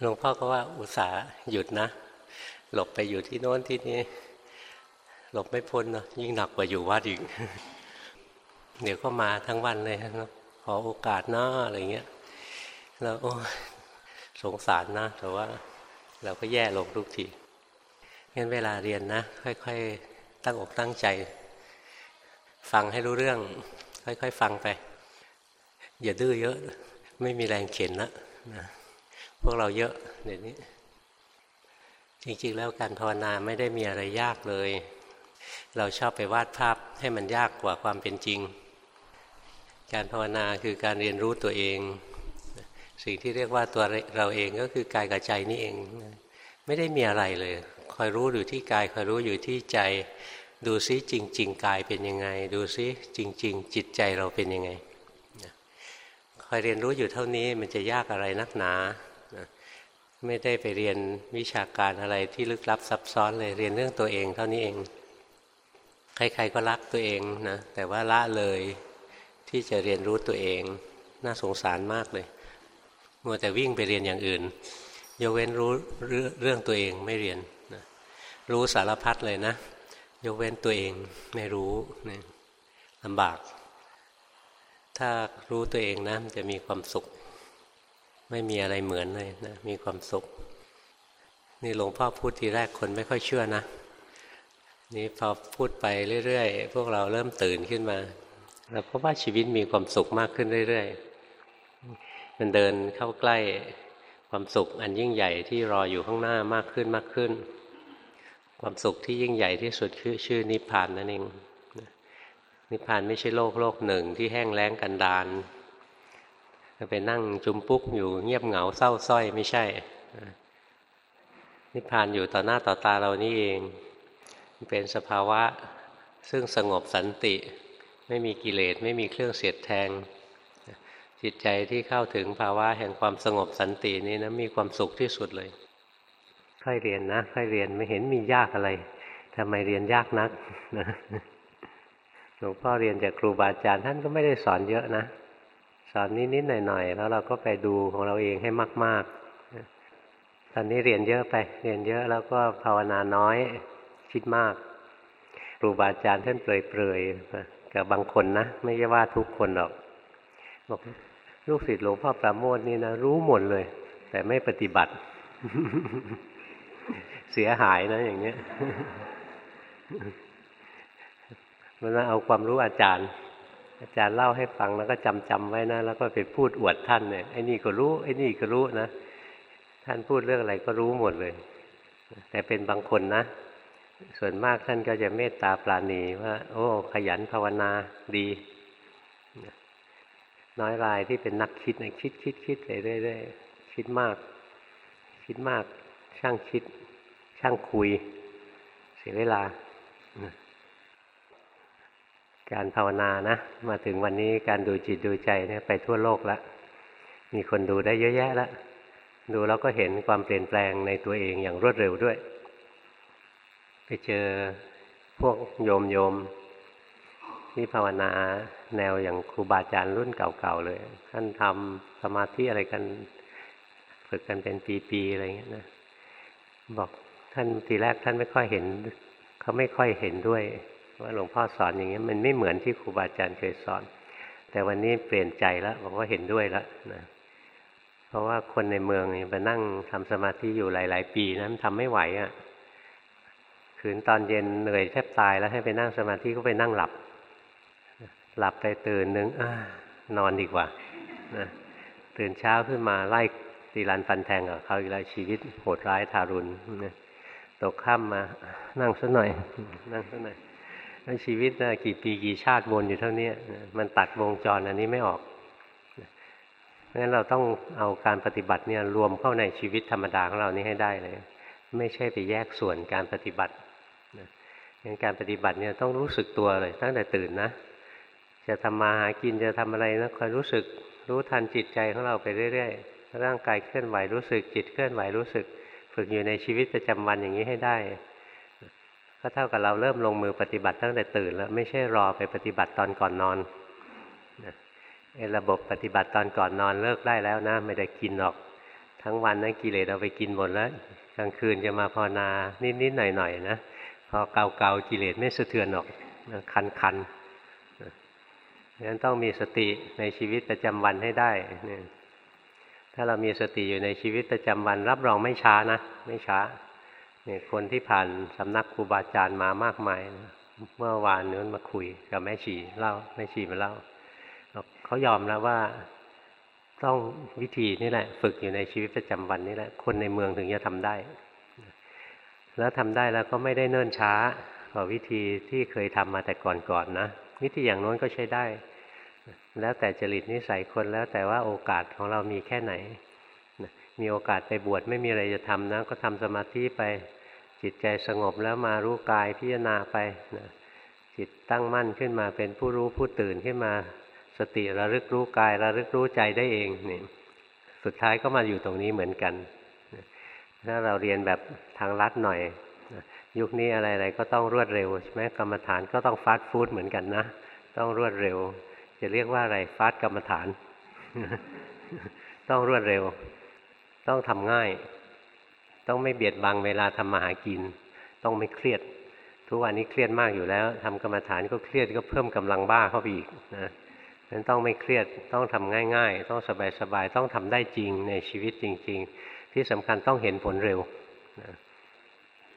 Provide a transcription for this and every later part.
หลวงพ่อก็ว่าอุตส่าห์หยุดนะ หลบไปอยู่ที่โน้นที่นี้ หลบไม่พ้นเนะยิ่งหนักกว่าอยู่วัดอีก เดี๋ยวก็มาทั้งวันเลยนะขอโอกาสหน้าอะไรเงี้ยแล้วโอ้สงสารนะ แต่ว่าเราก็แย่ลงทุกทีงั้นเวลาเรียนนะ ค่อยๆ ตั้งอกตั้งใจ ฟังให้รู้เรื่อง ค่อยๆ ฟังไป อย่าดื้อเยอะ ไม่มีแรงเข็นละนะ พวกเราเยอะเดี๋ยวนี้ จริงๆแล้วการภาวนาไม่ได้มีอะไรยากเลย เราชอบไปวาดภาพให้มันยากกว่าความเป็นจริง การภาวนาคือการเรียนรู้ตัวเอง สิ่งที่เรียกว่าตัวเราเองก็คือกายกับใจนี่เอง ไม่ได้มีอะไรเลย คอยรู้อยู่ที่กายคอยรู้อยู่ที่ใจ ดูซิจริง ๆ กายเป็นยังไง ดูซิจริง ๆ จิตใจเราเป็นยังไงคอยเรียนรู้อยู่เท่านี้มันจะยากอะไรนักหนา ไม่ได้ไปเรียนวิชาการอะไรที่ลึกลับซับซ้อนเลยเรียนเรื่องตัวเองเท่านี้เอง ใครๆก็รักตัวเองนะแต่ว่าละเลยที่จะเรียนรู้ตัวเอง น่าสงสารมากเลยมัวแต่วิ่งไปเรียนอย่างอื่นยกเว้นรู้เรื่องตัวเองไม่เรียนนะรู้สารพัดเลยนะ ยกเว้นตัวเองไม่รู้นะลำบาก ถ้ารู้ตัวเองนะมันจะมีความสุข ไม่มีอะไรเหมือนเลยนะมีความสุข นี่หลวงพ่อพูดทีแรกคนไม่ค่อยเชื่อนะ นี่พอพูดไปเรื่อยๆ พวกเราเริ่มตื่นขึ้นมาเราพบว่าชีวิตมีความสุขมากขึ้นเรื่อยๆ มันเดินเข้าใกล้ความสุขอันยิ่งใหญ่ที่รออยู่ข้างหน้ามากขึ้นมากขึ้น ความสุขที่ยิ่งใหญ่ที่สุดคือชื่อนิพพานนั่นเองนิพพานไม่ใช่โลกโลกหนึ่งที่แห้งแล้งกันดาน จะไปนั่งจุมปุ๊กอยู่เงียบเหงาเศร้าส้อยไม่ใช่ นิพพานอยู่ต่อหน้าต่อตาเรานี่เอง เป็นสภาวะซึ่งสงบสันติ ไม่มีกิเลสไม่มีเครื่องเสียดแทง จิตใจที่เข้าถึงภาวะแห่งความสงบสันตินี้นะมีความสุขที่สุดเลยค่อยเรียนนะค่อยเรียนไม่เห็นมียากอะไรทำไมเรียนยากนักหลวงพ่อเรียนจากครูบาอาจารย์ท่านก็ไม่ได้สอนเยอะนะ สอนนิดๆหน่อยๆแล้วเราก็ไปดูของเราเองให้มาก ๆ ตอนนี้เรียนเยอะไป เรียนเยอะแล้วก็ภาวนาน้อยคิดมากครูบาอาจารย์ท่านเปรยๆกับบางคนนะไม่ใช่ว่าทุกคนหรอกบอกลูกศิษย์หลวงพ่อประโมทนี่นะรู้หมดเลย แต่ไม่ปฏิบัติ เสียหายนะอย่างเนี้ยมันเอาความรู้อาจารย์ อาจารย์เล่าให้ฟังแล้วก็จำจำไว้นะ แล้วก็ไปพูดอวดท่านเนี่ยไอ้นี่ก็รู้ไอ้นี่ก็รู้นะ ท่านพูดเรื่องอะไรก็รู้หมดเลย แต่เป็นบางคนนะ ส่วนมากท่านก็จะเมตตาปราณีว่า โอ้ ขยันภาวนาดี น้อยรายที่เป็นนักคิดนะคิดคิดคิดไปเรื่อยๆคิดมาก คิดมาก ช่างคิด ช่างคุย เสียเวลา การภาวนานะ มาถึงวันนี้การดูจิตดูใจเนี่ยไปทั่วโลกแล้วมีคนดูได้เยอะแยะแล้วดูแล้วก็เห็นความเปลี่ยนแปลงในตัวเองอย่างรวดเร็วด้วย ไปเจอพวกโยมโยมที่ภาวนาแนวอย่างครูบาอาจารย์รุ่นเก่าๆเลยท่านทำสมาธิอะไรกัน ฝึกกันเป็นปีๆอะไรเงี้ยนะบอกท่านทีแรกท่านไม่ค่อยเห็น เขาไม่ค่อยเห็นด้วย ว่าหลวงพ่อสอนอย่างนี้มันไม่เหมือนที่ครูบาอาจารย์เคยสอน แต่วันนี้เปลี่ยนใจแล้วบอกว่าเห็นด้วยแล้วนะเพราะว่าคนในเมืองนี่ไปนั่งทำสมาธิอยู่หลาย ๆ ปีนั้นทำไม่ไหวอะ่ะคืนตอนเย็นเหนื่อยแทบตายแล้วให้ไปนั่งสมาธิก็ไปนั่งหลับ หลับไปตื่นนึงอนอนดีกว่านะตื่นเช้าขึ้นมาไล่ตีรันฟันแทงกับเขาอีกแล้วชีวิตโหดร้ายทารุณนะตกค่ำมานั่งสักหน่อย นั่งสักหน่อย ชีวิตนะกี่ปีกี่ชาติวนอยู่เท่านี้มันตัดวงจรอันนี้ไม่ออกเพราะฉะนั้นเราต้องเอาการปฏิบัติเนี่ยรวมเข้าในชีวิตธรรมดาของเรานี้ให้ได้เลย ไม่ใช่ไปแยกส่วนการปฏิบัติงั้นการปฏิบัติเนี่ยต้องรู้สึกตัวเลย ตั้งแต่ตื่นนะ จะทำมาหากินจะทำอะไรนะคอยรู้สึกรู้ทันจิตใจของเราไปเรื่อยๆร่างกายเคลื่อนไหวรู้สึกจิตเคลื่อนไหวรู้สึก ฝึกอยู่ในชีวิตประจำวันอย่างนี้ให้ได้ ก็เท่ากับเราเริ่มลงมือปฏิบัติตั้งแต่ตื่นแล้วไม่ใช่รอไปปฏิบัติตอนก่อนนอนไอ้ระบบปฏิบัติตอนก่อนนอนเลิกได้แล้วนะ ไม่ได้กินหรอก ทั้งวันนั้นกิเลสเอาไปกินหมดแล้วกลางคืนจะมาภาวนานิดๆหน่อยๆนะพอเกาๆกิเลสไม่สะเทือนหรอกคันๆดังนั้นต้องมีสติในชีวิตประจำวันให้ได้นี่ถ้าเรามีสติอยู่ในชีวิตประจำวัน รับรองไม่ช้านะ ไม่ช้า เนี่ยคนที่ผ่านสำนักครูบาอาจารย์มามากมายนะเมื่อวานนู้นมาคุยกับแม่ชีเล่าแม่ชีมาเล่าเขายอมแล้วว่าต้องวิธีนี่แหละ ฝึกอยู่ในชีวิตประจำวันนี่แหละ คนในเมืองถึงจะทำได้ แล้วทำได้แล้วก็ไม่ได้เนิ่นช้ากว่าวิธีที่เคยทำมาแต่ก่อนๆนนะวิธีอย่างโน้นก็ใช้ได้ แล้วแต่จริตนิสัยคนแล้วแต่ว่าโอกาสของเรามีแค่ไหนมีโอกาสไปบวชไม่มีอะไรจะทำนะก็ทำสมาธิไป จิตใจสงบแล้วมารู้กายพิจารณาไปนะจิตตั้งมั่นขึ้นมาเป็นผู้รู้ผู้ตื่นขึ้นมา สติระลึกรู้กายระลึกรู้ใจได้เองนี่สุดท้ายก็มาอยู่ตรงนี้เหมือนกันถ้าเราเรียนแบบทางลัดหน่อย ยุคนี้อะไรๆก็ต้องรวดเร็วใช่ไหมกรรมฐานก็ต้องฟาสต์ฟู้ดเหมือนกันนะ ต้องรวดเร็ว จะเรียกว่าอะไรฟาสต์กรรมฐาน ต้องรวดเร็ว ต้องทำง่าย ต้องไม่เบียดบังเวลาทำมาหากิน ต้องไม่เครียด ทุกวันนี้เครียดมากอยู่แล้วทำกรรมฐานก็เครียดก็เพิ่มกำลังบ้าเข้าไปอีกนะนั้นต้องไม่เครียดต้องทำง่าย ๆ ต้องสบายๆต้องทำได้จริงในชีวิตจริง ๆ ที่สำคัญต้องเห็นผลเร็วนะ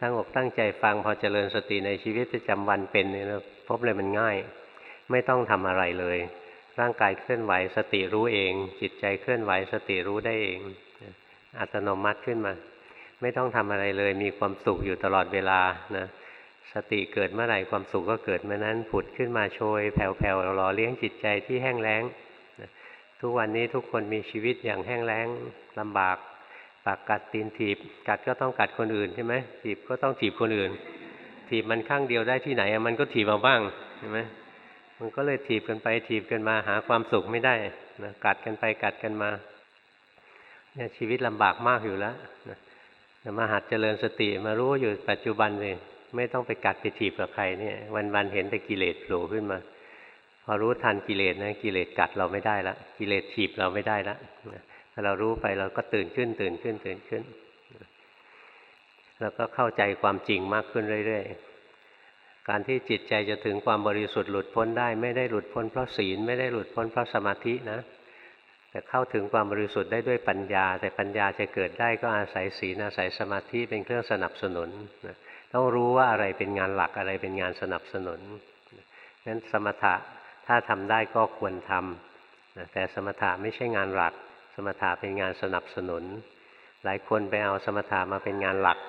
ตั้งอกตั้งใจฟังพอเจริญสติในชีวิตประจำวันเป็นเนี่ยพบเลยมันง่าย ไม่ต้องทำอะไรเลย ร่างกายเคลื่อนไหวสติรู้เอง จิตใจเคลื่อนไหวสติรู้ได้เอง อัตโนมัติขึ้นมา ไม่ต้องทำอะไรเลย มีความสุขอยู่ตลอดเวลานะสติเกิดเมื่อไหร่ความสุขก็เกิดเมื่อนั้นผุดขึ้นมาโชย แผ่วๆหล่อเลี้ยงจิตใจที่แห้งแล้งทุกวันนี้ทุกคนมีชีวิตอย่างแห้งแล้งลำบาก ปากกัดตีนถีบ กัดก็ต้องกัดคนอื่นใช่ไหมถีบก็ต้องถีบคนอื่น ถีบมันข้างเดียวได้ที่ไหนมันก็ถีบมาบ้างใช่ไหมมันก็เลยถีบกันไปถีบกันมาหาความสุขไม่ได้นะกัดกันไปกัดกันมาเนี่ยชีวิตลำบากมากอยู่แล้วนะ มาหัดเจริญสติมารู้อยู่ปัจจุบันเลยไม่ต้องไปกัดไปถีบกับใครเนี่ย วันๆเห็นแต่กิเลสโผล่ขึ้นมา พอรู้ทันกิเลสนะกิเลสกัดเราไม่ได้ละกิเลสถีบเราไม่ได้ละถ้าเรารู้ไปเราก็ตื่นขึ้นตื่นขึ้นตื่นขึ้น แล้วก็เข้าใจความจริงมากขึ้นเรื่อยๆ การที่จิตใจจะถึงความบริสุทธิ์หลุดพ้นได้ ไม่ได้หลุดพ้นเพราะศีลไม่ได้หลุดพ้นเพราะสมาธินะ แต่เข้าถึงความบริสุทธิ์ได้ด้วยปัญญา แต่ปัญญาจะเกิดได้ก็อาศัยศีลอาศัยสมาธิเป็นเครื่องสนับสนุนนะต้องรู้ว่าอะไรเป็นงานหลักอะไรเป็นงานสนับสนุนนั้นสมถะถ้าทำได้ก็ควรทำแต่สมถะไม่ใช่งานหลัก สมถะเป็นงานสนับสนุน หลายคนไปเอาสมถะมาเป็นงานหลัก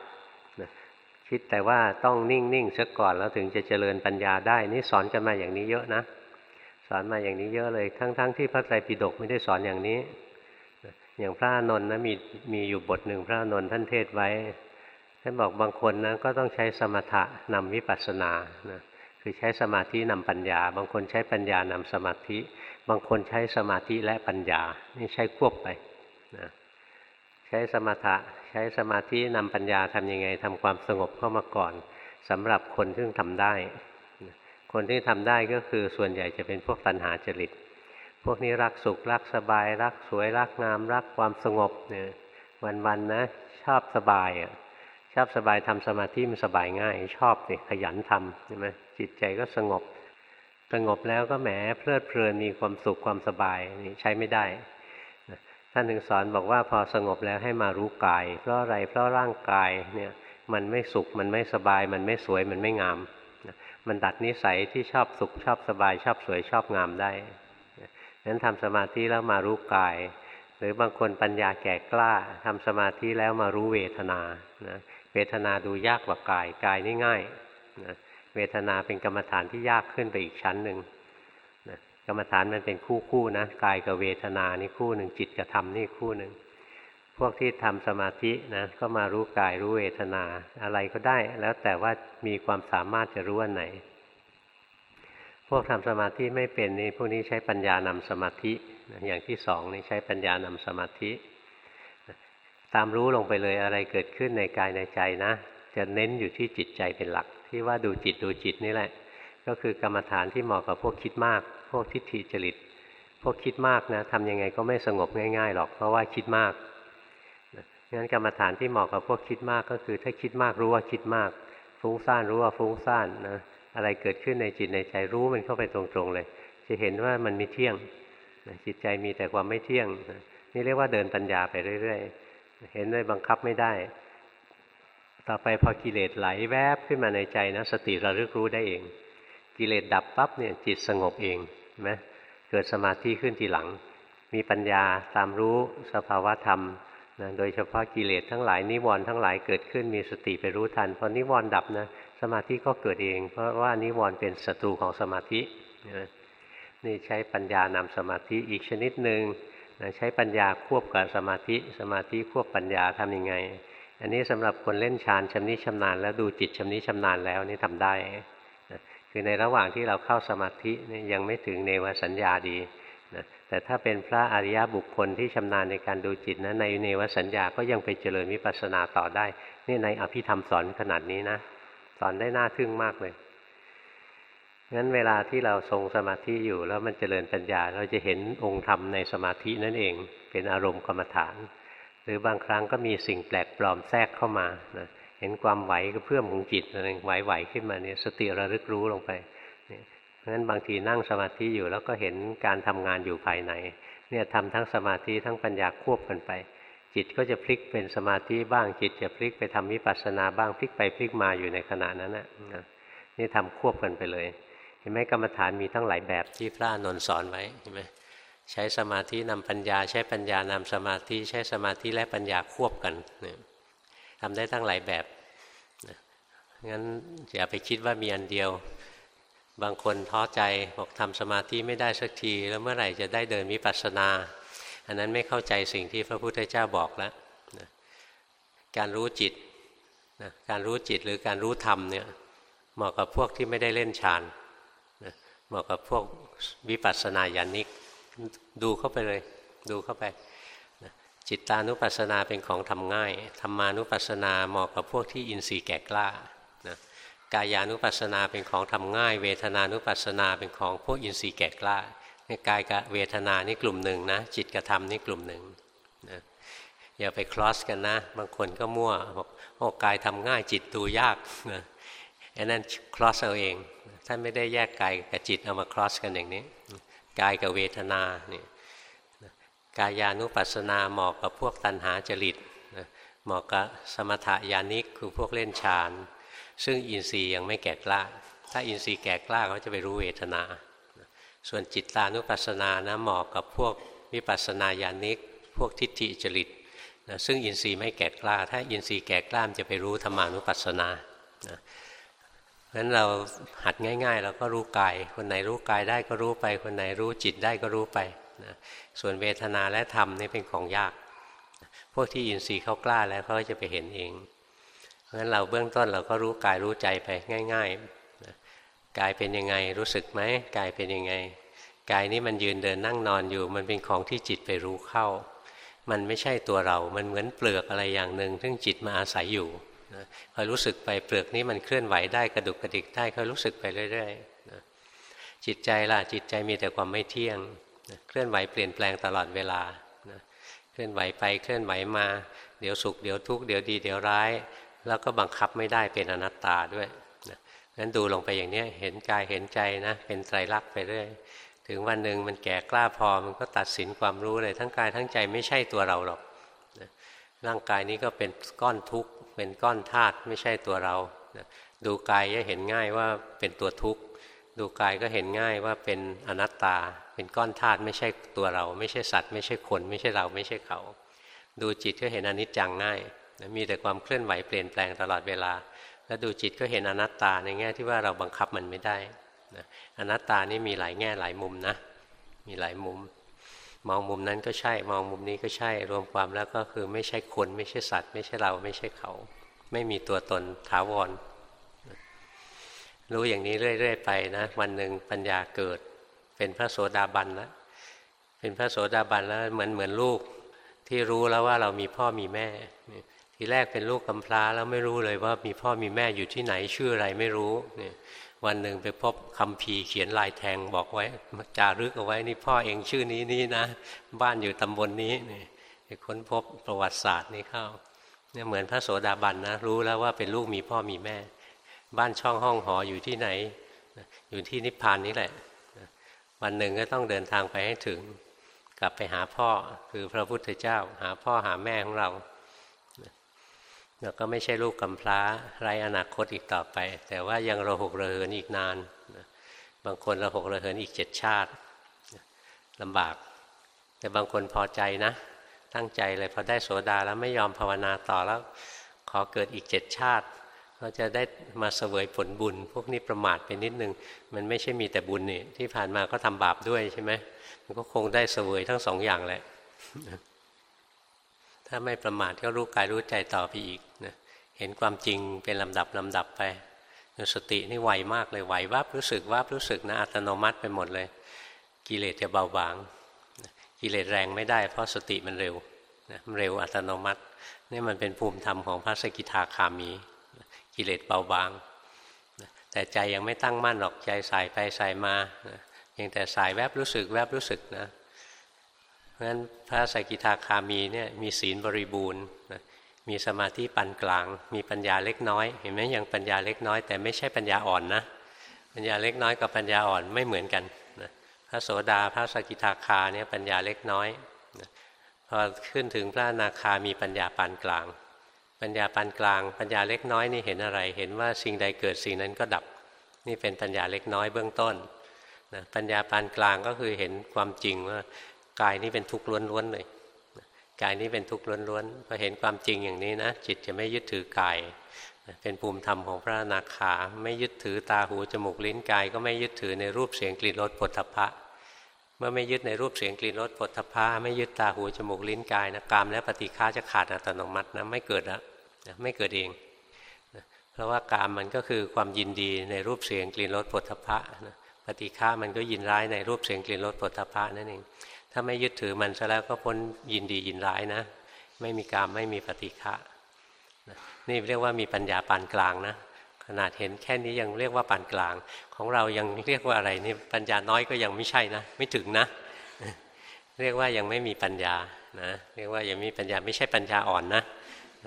คิดแต่ว่าต้องนิ่งๆซะก่อนแล้วถึงจะเจริญปัญญาได้ นี่สอนกันมาอย่างนี้เยอะนะ สอนมาอย่างนี้เยอะเลย ทั้งๆทที่พระไตรปิฎกไม่ได้สอนอย่างนี้ อย่างพระนนท์นะมีมีอยู่บทหนึ่งพระนนท์ท่านเทศไว้ ท่านบอกบางคนนะก็ต้องใช้สมถะนำวิปัสสนานะคือใช้สมาธินำปัญญา บางคนใช้ปัญญานำสมาธิ บางคนใช้สมาธิและปัญญา นี่ใช้ควบไปนะใช้สมถะใช้สมาธินำปัญญาทำยังไงทำความสงบเข้ามาก่อนสำหรับคนที่ทำได้ คนที่ทำได้ก็คือส่วนใหญ่จะเป็นพวกตัณหาจริต พวกนี้รักสุขรักสบาย รักสวยรักงาม รักความสงบเนี่ยวันๆนะ ชอบสบายอะชอบสบายทำสมาธิมันสบายง่าย ชอบเนี่ยขยันทำใช่ไหมจิตใจก็สงบ สงบแล้วก็แหมเพลิดเพลินมีความสุขความสบายนี่ใช้ไม่ได้ท่านถึงสอนบอกว่าพอสงบแล้วให้มารู้กาย เพราะอะไรเพราะร่างกายเนี่ยมันไม่สุขมันไม่สบายมันไม่สวยมันไม่งาม มันดัดนิสัยที่ชอบสุขชอบสบายชอบสวยชอบงามได้นั้นทำสมาธิแล้วมารู้กาย หรือบางคนปัญญาแก่กล้าทำสมาธิแล้วมารู้เวทนานะเวทนาดูยากกว่ากายกายนี่ง่ายนะเวทนาเป็นกรรมฐานที่ยากขึ้นไปอีกชั้นหนึ่งนะกรรมฐานมันเป็นคู่คู่นะกายกับเวทนานี่คู่หนึ่งจิตกับธรรมนี่คู่หนึ่ง พวกที่ทำสมาธินะก็มารู้กายรู้เวทนาอะไรก็ได้ แล้วแต่ว่ามีความสามารถจะรู้อันไหน พวกทำสมาธิไม่เป็นนี่พวกนี้ใช้ปัญญานำสมาธิอย่างที่สองนี่ใช้ปัญญานำสมาธิ ตามรู้ลงไปเลยอะไรเกิดขึ้นในกายในใจนะ จะเน้นอยู่ที่จิตใจเป็นหลัก ที่ว่าดูจิตดูจิตนี่แหละ ก็คือกรรมฐานที่เหมาะกับพวกคิดมาก พวกทิฏฐิจริต พวกคิดมากนะทำยังไงก็ไม่สงบง่าย ๆหรอกเพราะว่าคิดมาก งั้นกรรมฐานที่เหมาะกับพวกคิดมากก็คือ ถ้าคิดมากรู้ว่าคิดมาก ฟุ้งซ่านรู้ว่าฟุ้งซ่านนะอะไรเกิดขึ้นในจิตในใจรู้มันเข้าไปตรงๆเลย จะเห็นว่ามันไม่เที่ยงจิตใจมีแต่ความไม่เที่ยง นี่เรียกว่าเดินปัญญาไปเรื่อยๆ เห็นด้วยบังคับไม่ได้ ต่อไปพอกิเลสไหลแวบขึ้นมาในใจนะ สติระลึกรู้ได้เอง กิเลสดับปั๊บเนี่ยจิตสงบเองไหมเกิดสมาธิขึ้นทีหลัง มีปัญญาตามรู้สภาวะธรรม นะโดยเฉพาะกิเลสทั้งหลายนิวรณ์ทั้งหลายเกิดขึ้นมีสติไปรู้ทันพอนิวรณ์ดับนะสมาธิก็เกิดเอง เพราะว่านิวรณ์เป็นศัตรูของสมาธินี่ใช้ปัญญานำสมาธิอีกชนิดหนึ่งนะใช้ปัญญาควบกับสมาธิ สมาธิควบปัญญาทำยังไง อันนี้สำหรับคนเล่นฌานชำนิชำนาญ แล้วดูจิตชำนิชำนาญแล้วนี่ทำได้คือในระหว่างที่เราเข้าสมาธินี่ยังไม่ถึงเนวสัญญาดี นะแต่ถ้าเป็นพระอริยบุคคลที่ชำนาญในการดูจิตนะในเนวสัญญาก็ยังไปเจริญวิปัสสนาต่อได้ นี่ในอภิธรรมสอนขนาดนี้นะ สอนได้น่าทึ่งมากเลยงั้นเวลาที่เราทรงสมาธิอยู่แล้วมันเจริญปัญญา เราจะเห็นองค์ธรรมในสมาธินั่นเอง เป็นอารมณ์กรรมฐาน หรือบางครั้งก็มีสิ่งแปลกปลอมแทรกเข้ามานะเห็นความไหวก็เพื่อมของจิตอะไรไหวๆขึ้นมาเนี่ยสติระลึกรู้ลงไป เพราะฉะนั้นบางทีนั่งสมาธิอยู่แล้วก็เห็นการทำงานอยู่ภายใน เนี่ยทำทั้งสมาธิทั้งปัญญาควบกันไป จิตก็จะพลิกเป็นสมาธิบ้างจิตจะพลิกไปทำวิปัสสนาบ้างพลิกไปพลิกมาอยู่ในขณะนั้นนะนี่ทำควบกันไปเลย เห็นไหมกรรมฐานมีทั้งหลายแบบที่พระนนท์สอนไว้เห็นไหมใช้สมาธินำปัญญา ใช้ปัญญานำสมาธิใช้สมาธิและปัญญาควบกันทำได้ทั้งหลายแบบงั้นอย่าไปคิดว่ามีอันเดียว บางคนท้อใจบอกทำสมาธิไม่ได้สักที แล้วเมื่อไหร่จะได้เดินวิปัสสนา อันนั้นไม่เข้าใจสิ่งที่พระพุทธเจ้าบอกแล้วการรู้จิตการรู้จิตหรือการรู้ธรรมเนี่ยเหมาะกับพวกที่ไม่ได้เล่นฌานเหมาะกับพวกวิปัสสนาญาณิก ดูเข้าไปเลยดูเข้าไปจิตตานุปัสสนาเป็นของทำง่ายธรรมานุปัสสนาเหมาะกับพวกที่อินทรีย์แก่กล้า กายานุปัสสนาเป็นของทำง่าย เวทนานุปัสสนาเป็นของพวกอินทรีย์แก่กล้ากายกับเวทนานี่กลุ่มหนึ่งนะจิตกับธรรมนี่กลุ่มหนึ่งนะอย่าไปคลอสกันนะ บางคนก็มั่วบอกโอ้กายทำง่ายจิตดูยากนะอันนั้นคลอสเอาเองท่านไม่ได้แยกกายกับจิตเอามาคลอสกันอย่างนี้กายกับเวทนาเนี่ยกายานุปัสสนาเหมาะกับพวกตัณหาจริตเหมาะกับสมถยานิกคือพวกเล่นฌาน ซึ่งอินทรีย์ยังไม่แก่กล้า ถ้าอินทรีย์แก่กล้าเขาจะไปรู้เวทนา ส่วนจิตตานุปัสสนานะเหมาะกับพวกวิปัสสนาญาณิก พวกทิฏฐิจริตนะซึ่งอินทรีย์ไม่แก่กล้า ถ้าอินทรีย์แก่กล้ามจะไปรู้ธรรมานุปัสสนานะเพราะนั้นเราหัดง่าย ๆ เราก็รู้กาย คนไหนรู้กายได้ก็รู้ไป คนไหนรู้จิตได้ก็รู้ไปนะส่วนเวทนาและธรรมนี่เป็นของยาก พวกที่อินทรีย์เขากล้าแล้วเขาจะไปเห็นเอง เพราะฉะนั้นเราเบื้องต้นเราก็รู้กายรู้ใจไปง่ายๆกายเป็นยังไงรู้สึกไหมกายเป็นยังไงกายนี้มันยืนเดินนั่งนอนอยู่ มันเป็นของที่จิตไปรู้เข้า มันไม่ใช่ตัวเรา มันเหมือนเปลือกอะไรอย่างหนึ่งซึ่งจิตมาอาศัยอยู่คอยรู้สึกไปเปลือกนี้มันเคลื่อนไหวได้กระดุกกระดิกได้คอยรู้สึกไปเรื่อยๆจิตใจล่ะจิตใจมีแต่ความไม่เที่ยงเคลื่อนไหวเปลี่ยนแปลงตลอดเวลาเคลื่อนไหวไปเคลื่อนไหวมา เดี๋ยวสุขเดี๋ยวทุกข์เดี๋ยวดีเดี๋ยวร้าย แล้วก็บังคับไม่ได้เป็นอนัตตาด้วยนะงั้นดูลงไปอย่างนี้เห็นกายเห็นใจนะ เป็นไตรลักษณ์ไปเรื่อยถึงวันหนึ่งมันแก่กล้าพอมันก็ตัดสินความรู้เลย ทั้งกายทั้งใจไม่ใช่ตัวเราหรอกนะร่างกายนี้ก็เป็นก้อนทุกข์เป็นก้อนธาตุไม่ใช่ตัวเรานะดูกายจะเห็นง่ายว่าเป็นตัวทุกข์ดูกายก็เห็นง่ายว่าเป็นอนัตตา เป็นก้อนธาตุไม่ใช่ตัวเรา ไม่ใช่สัตว์ ไม่ใช่คน ไม่ใช่เราไม่ใช่เขา ดูจิตก็เห็นอนิจจังง่าย มีแต่ความเคลื่อนไหวเปลี่ยนแปลงตลอดเวลา แล้วดูจิตก็เห็นอนัตตาในแง่ที่ว่าเราบังคับมันไม่ได้นะอนัตตานี่มีหลายแง่หลายมุมนะ มีหลายมุม มองมุมนั้นก็ใช่ มองมุมนี้ก็ใช่ รวมความแล้วก็คือไม่ใช่คน ไม่ใช่สัตว์ ไม่ใช่เรา ไม่ใช่เขา ไม่มีตัวตนถาวร รู้อย่างนี้เรื่อย ๆ ไปนะ วันหนึ่งปัญญาเกิด เป็นพระโสดาบันแล้ว เป็นพระโสดาบันแล้วเหมือนเหมือนลูกที่รู้แล้วว่าเรามีพ่อมีแม่ ทีแรกเป็นลูกกำพร้าแล้วไม่รู้เลยว่ามีพ่อมีแม่อยู่ที่ไหนชื่ออะไรไม่รู้เนี่ยวันหนึ่งไปพบคำพีเขียนลายแทงบอกไว้จารึกเอาไว้นี่พ่อเองชื่อนี้นี่นะ บ้านอยู่ตำบลนนี้เนี่ไปค้นพบประวัติศาสตร์นี้เข้าเนี่ยเหมือนพระโสดาบันนะรู้แล้วว่าเป็นลูกมีพ่อมีแม่ บ้านช่องห้องหออยู่ที่ไหน อยู่ที่นิพพานนี้แหละ วันหนึ่งก็ต้องเดินทางไปให้ถึง กลับไปหาพ่อคือพระพุทธเจ้า หาพ่อหาแม่ของเรา เราก็ไม่ใช่ลูกกำพร้าไรอนาคตอีกต่อไป แต่ว่ายังระหกระเหินอีกนาน บางคนระหกระเหินอีกเจ็ดชาติลำบาก แต่บางคนพอใจนะ ตั้งใจเลยพอได้โสดาแล้วไม่ยอมภาวนาต่อแล้ว ขอเกิดอีกเจ็ดชาติเราจะได้มาเสวยผลบุญ พวกนี้ประมาทไปนิดนึง มันไม่ใช่มีแต่บุญนี่ที่ผ่านมาก็ทำบาปด้วยใช่ไหมมันก็คงได้เสวยทั้งสองอย่างแหละ ถ้าไม่ประมาทก็รู้กายรู้ใจต่อไปอีกนะเห็นความจริงเป็นลำดับลำดับไปสตินี่ไวมากเลยไหววับรู้สึกวับรู้สึกนะอัตโนมัติไปหมดเลย กิเลสจะเบาบาง กิเลสแรงไม่ได้ เพราะสติมันเร็วนะมันเร็วอัตโนมัตินี่มันเป็นภูมิธรรมของพระสกิทาคามี กิเลสเบาบาง แต่ใจยังไม่ตั้งมั่นหรอกใจสายไปสายมาเพียงแต่สายแวบรู้สึกแวบรู้สึกนะ ราะฉะนั้นพระสกิทาคามีเนี่ยมีศีลบริบูรณ์มีสมาธิปานกลาง มีปัญญาเล็กน้อย เห็นไหมยังปัญญาเล็กน้อย แต่ไม่ใช่ปัญญาอ่อนนะ ปัญญาเล็กน้อยกับปัญญาอ่อนไม่เหมือนกันนะพระโสดาพระสกิทาคาเนี่ยปัญญาเล็กน้อยนะพอขึ้นถึงพระนาคามีปัญญาปานกลาง ปัญญาปานกลาง ปัญญาเล็กน้อยนี่เห็นอะไร เห็นว่าสิ่งใดเกิดสิ่งนั้นก็ดับ นี่เป็นปัญญาเล็กน้อยเบื้องต้นนะปัญญาปานกลางก็คือเห็นความจริงว่า กายนี้เป็นทุกข์ล้วนๆเลยกายนี้เป็นทุกข์ล้วนๆพอเห็นความจริงอย่างนี้นะจิตจะไม่ยึดถือกาย เป็นภูมิธรรมของพระนาคาไม่ยึดถือตาหูจมูกลิ้นกาย ก็ไม่ยึดถือในรูปเสียงกลิ่นรสผลทพะ เมื่อไม่ยึดในรูปเสียงกลิ่นรสผลทพะไม่ยึดตาหูจมูกลิ้นกายนะกามและปฏิฆาจะขาดอัตโนมัตินะไม่เกิดแล้วไม่เกิดเองเพราะว่ากามมันก็คือความยินดีในรูปเสียงกลิ่นรสผลทพะปฏิฆามันก็ยินร้ายในรูปเสียงกลิ่นรสผลทพะนั่นเอง ถ้าไม่ยึดถือมันซะแล้วก็พ้นยินดียินร้ายนะ ไม่มีกามไม่มีปฏิฆะนี่เรียกว่ามีปัญญาปานกลางนะ ขนาดเห็นแค่นี้ยังเรียกว่าปานกลาง ของเรายังเรียกว่าอะไรนี่ปัญญาน้อยก็ยังไม่ใช่นะ ไม่ถึงนะ เรียกว่ายังไม่มีปัญญานะเรียกว่ายังมีปัญญาไม่ใช่ปัญญาอ่อนนะ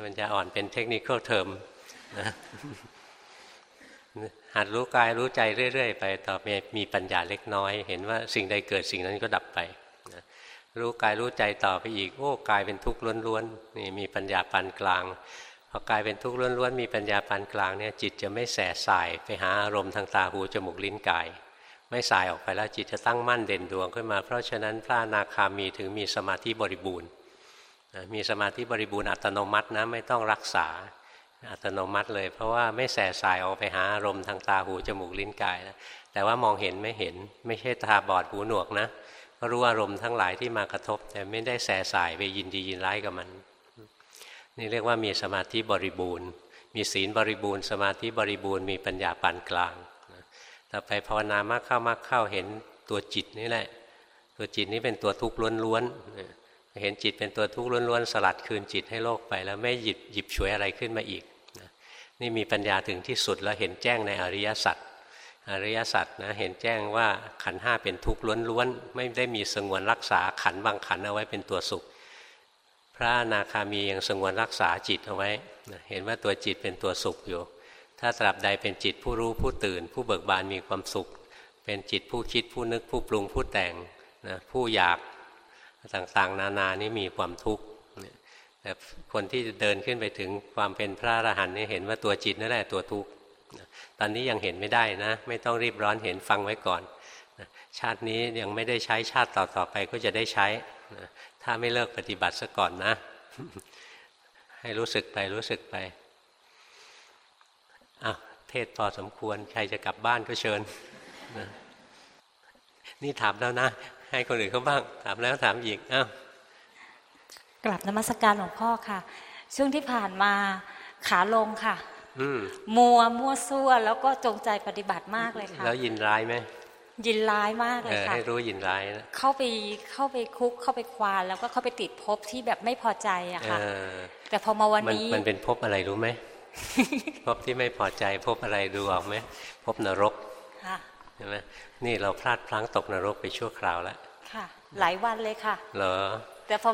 ปัญญาอ่อนเป็นเทคนิคเทอมนะหัดรู้กายรู้ใจเรื่อย ๆ ไป ต่อไปมีปัญญาเล็กน้อย เห็นว่าสิ่งใดเกิดสิ่งนั้นก็ดับไป รู้กายรู้ใจต่อไปอีก โอ้กายเป็นทุกข์ล้วนๆนี่มีปัญญาปานกลางพอกายเป็นทุกข์ล้วนๆมีปัญญาปานกลางเนี่ยจิตจะไม่แสสายไปหาอารมณ์ทางตาหูจมูกลิ้นกาย ไม่สายออกไปแล้วจิตจะตั้งมั่นเด่นดวงขึ้นมา เพราะฉะนั้นพระนาคามีถึงมีสมาธิบริบูรณ์มีสมาธิบริบูรณ์อัตโนมัตินะไม่ต้องรักษาอัตโนมัติเลย เพราะว่าไม่แสสายออกไปหาอารมณ์ทางตาหูจมูกลิ้นกายนะแต่ว่ามองเห็นไม่เห็นไม่ใช่ตาบอดหูหนวกนะ รู้อารมณ์ทั้งหลายที่มากระทบ แต่ไม่ได้แสสายไปยินดียินร้ายกับมัน นี่เรียกว่ามีสมาธิบริบูรณ์ มีศีลบริบูรณ์ สมาธิบริบูรณ์มีปัญญาปานกลางต่อไปภาวนามากเข้ามากเข้าเห็นตัวจิตนี่แหละ ตัวจิตนี้เป็นตัวทุกข์ล้วนๆเห็นจิตเป็นตัวทุกข์ล้วนๆสลัดคืนจิตให้โลกไป แล้วไม่หยิบหยิบฉวยอะไรขึ้นมาอีกนี่มีปัญญาถึงที่สุดแล้วเห็นแจ้งในอริยสัจ อริยสัจนะเห็นแจ้งว่าขันห้าเป็นทุกข์ล้วนๆไม่ได้มีสงวนรักษาขันบางขันเอาไว้เป็นตัวสุข พระนาคามียังสงวนรักษาจิตเอาไว้ เห็นว่าตัวจิตเป็นตัวสุขอยู่ ถ้าตราบใดเป็นจิตผู้รู้ผู้ตื่น ผู้เบิกบานมีความสุข เป็นจิตผู้คิดผู้นึกผู้ปรุงผู้แต่งนะผู้อยากต่างๆ นานานี่มีความทุกข์แต่คนที่จะเดินขึ้นไปถึงความเป็นพระอรหันต์นี่เห็นว่าตัวจิตนั่นแหละตัวทุกข์ ตอนนี้ยังเห็นไม่ได้นะ ไม่ต้องรีบร้อนเห็นฟังไว้ก่อน ชาตินี้ยังไม่ได้ใช้ชาติต่อๆไปก็จะได้ใช้ ถ้าไม่เลิกปฏิบัติซะก่อนนะ ให้รู้สึกไปรู้สึกไปอะเทศพอสมควรใครจะกลับบ้านก็เชิญนี่ถามแล้วนะ ให้คนอื่นเขาบ้าง ถามแล้วถามอีกอ้าวกลับนมัสการหลวงพ่อค่ะ ช่วงที่ผ่านมาขาลงค่ะ มัวมั่วซั่วแล้วก็จงใจปฏิบัติมากเลยค่ะ แล้วยินร้ายไหมยินร้ายมากเลยค่ะให้รู้ยินร้ายนะเข้าไปเข้าไปคุกเข้าไปควานแล้วก็เข้าไปติดภพที่แบบไม่พอใจอะค่ะแต่พอมาวันนี้มันเป็นภพอะไรรู้ไหมภพที่ไม่พอใจภพอะไรดูออกไหมภพนรกใช่ไหมนี่เราพลาดพลั้งตกนรกไปชั่วคราวแล้วค่ะ หลายวันเลยค่ะเหรอแต่พอ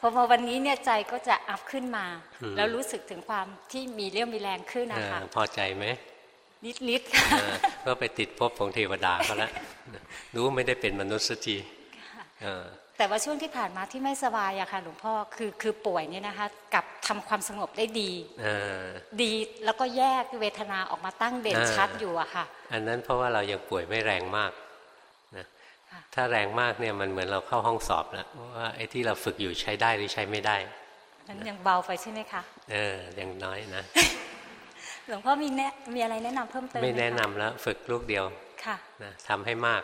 พอมาวันนี้เนี่ยใจก็จะอัพขึ้นมาอืมแล้วรู้สึกถึงความที่มีเรี่ยวมีแรงขึ้นเอนะอคะพอใจไหมนิดนิดๆค่ะเออก็ไปติดภพของเทวดาเขาแล้วรู้ไม่ได้เป็นมนุษย์สักทีเออแต่ว่าช่วงที่ผ่านมาที่ไม่สบายอะค่ะหลวงพ่อคือคือป่วยเนี่ยนะคะกลับทำความสงบได้ดีเออดีแล้วก็แยกเวทนาออกมาตั้งเด่นอ่าชัดอยู่อะค่ะ อันนั้นเพราะว่าเรายังป่วยไม่แรงมากนะค่ะ ถ้าแรงมากเนี่ยมันเหมือนเราเข้าห้องสอบแล้วว่าไอ้ที่เราฝึกอยู่ใช้ได้หรือใช้ไม่ได้นั้นยังเบาไปใช่ไหมคะเอออย่างน้อยนะหลวงพ่อมีแนะมีอะไรแนะนำเพิ่มเติมหไม่แนะคนำแล้วฝึกลูกเดียวค่ะนะทำให้มาก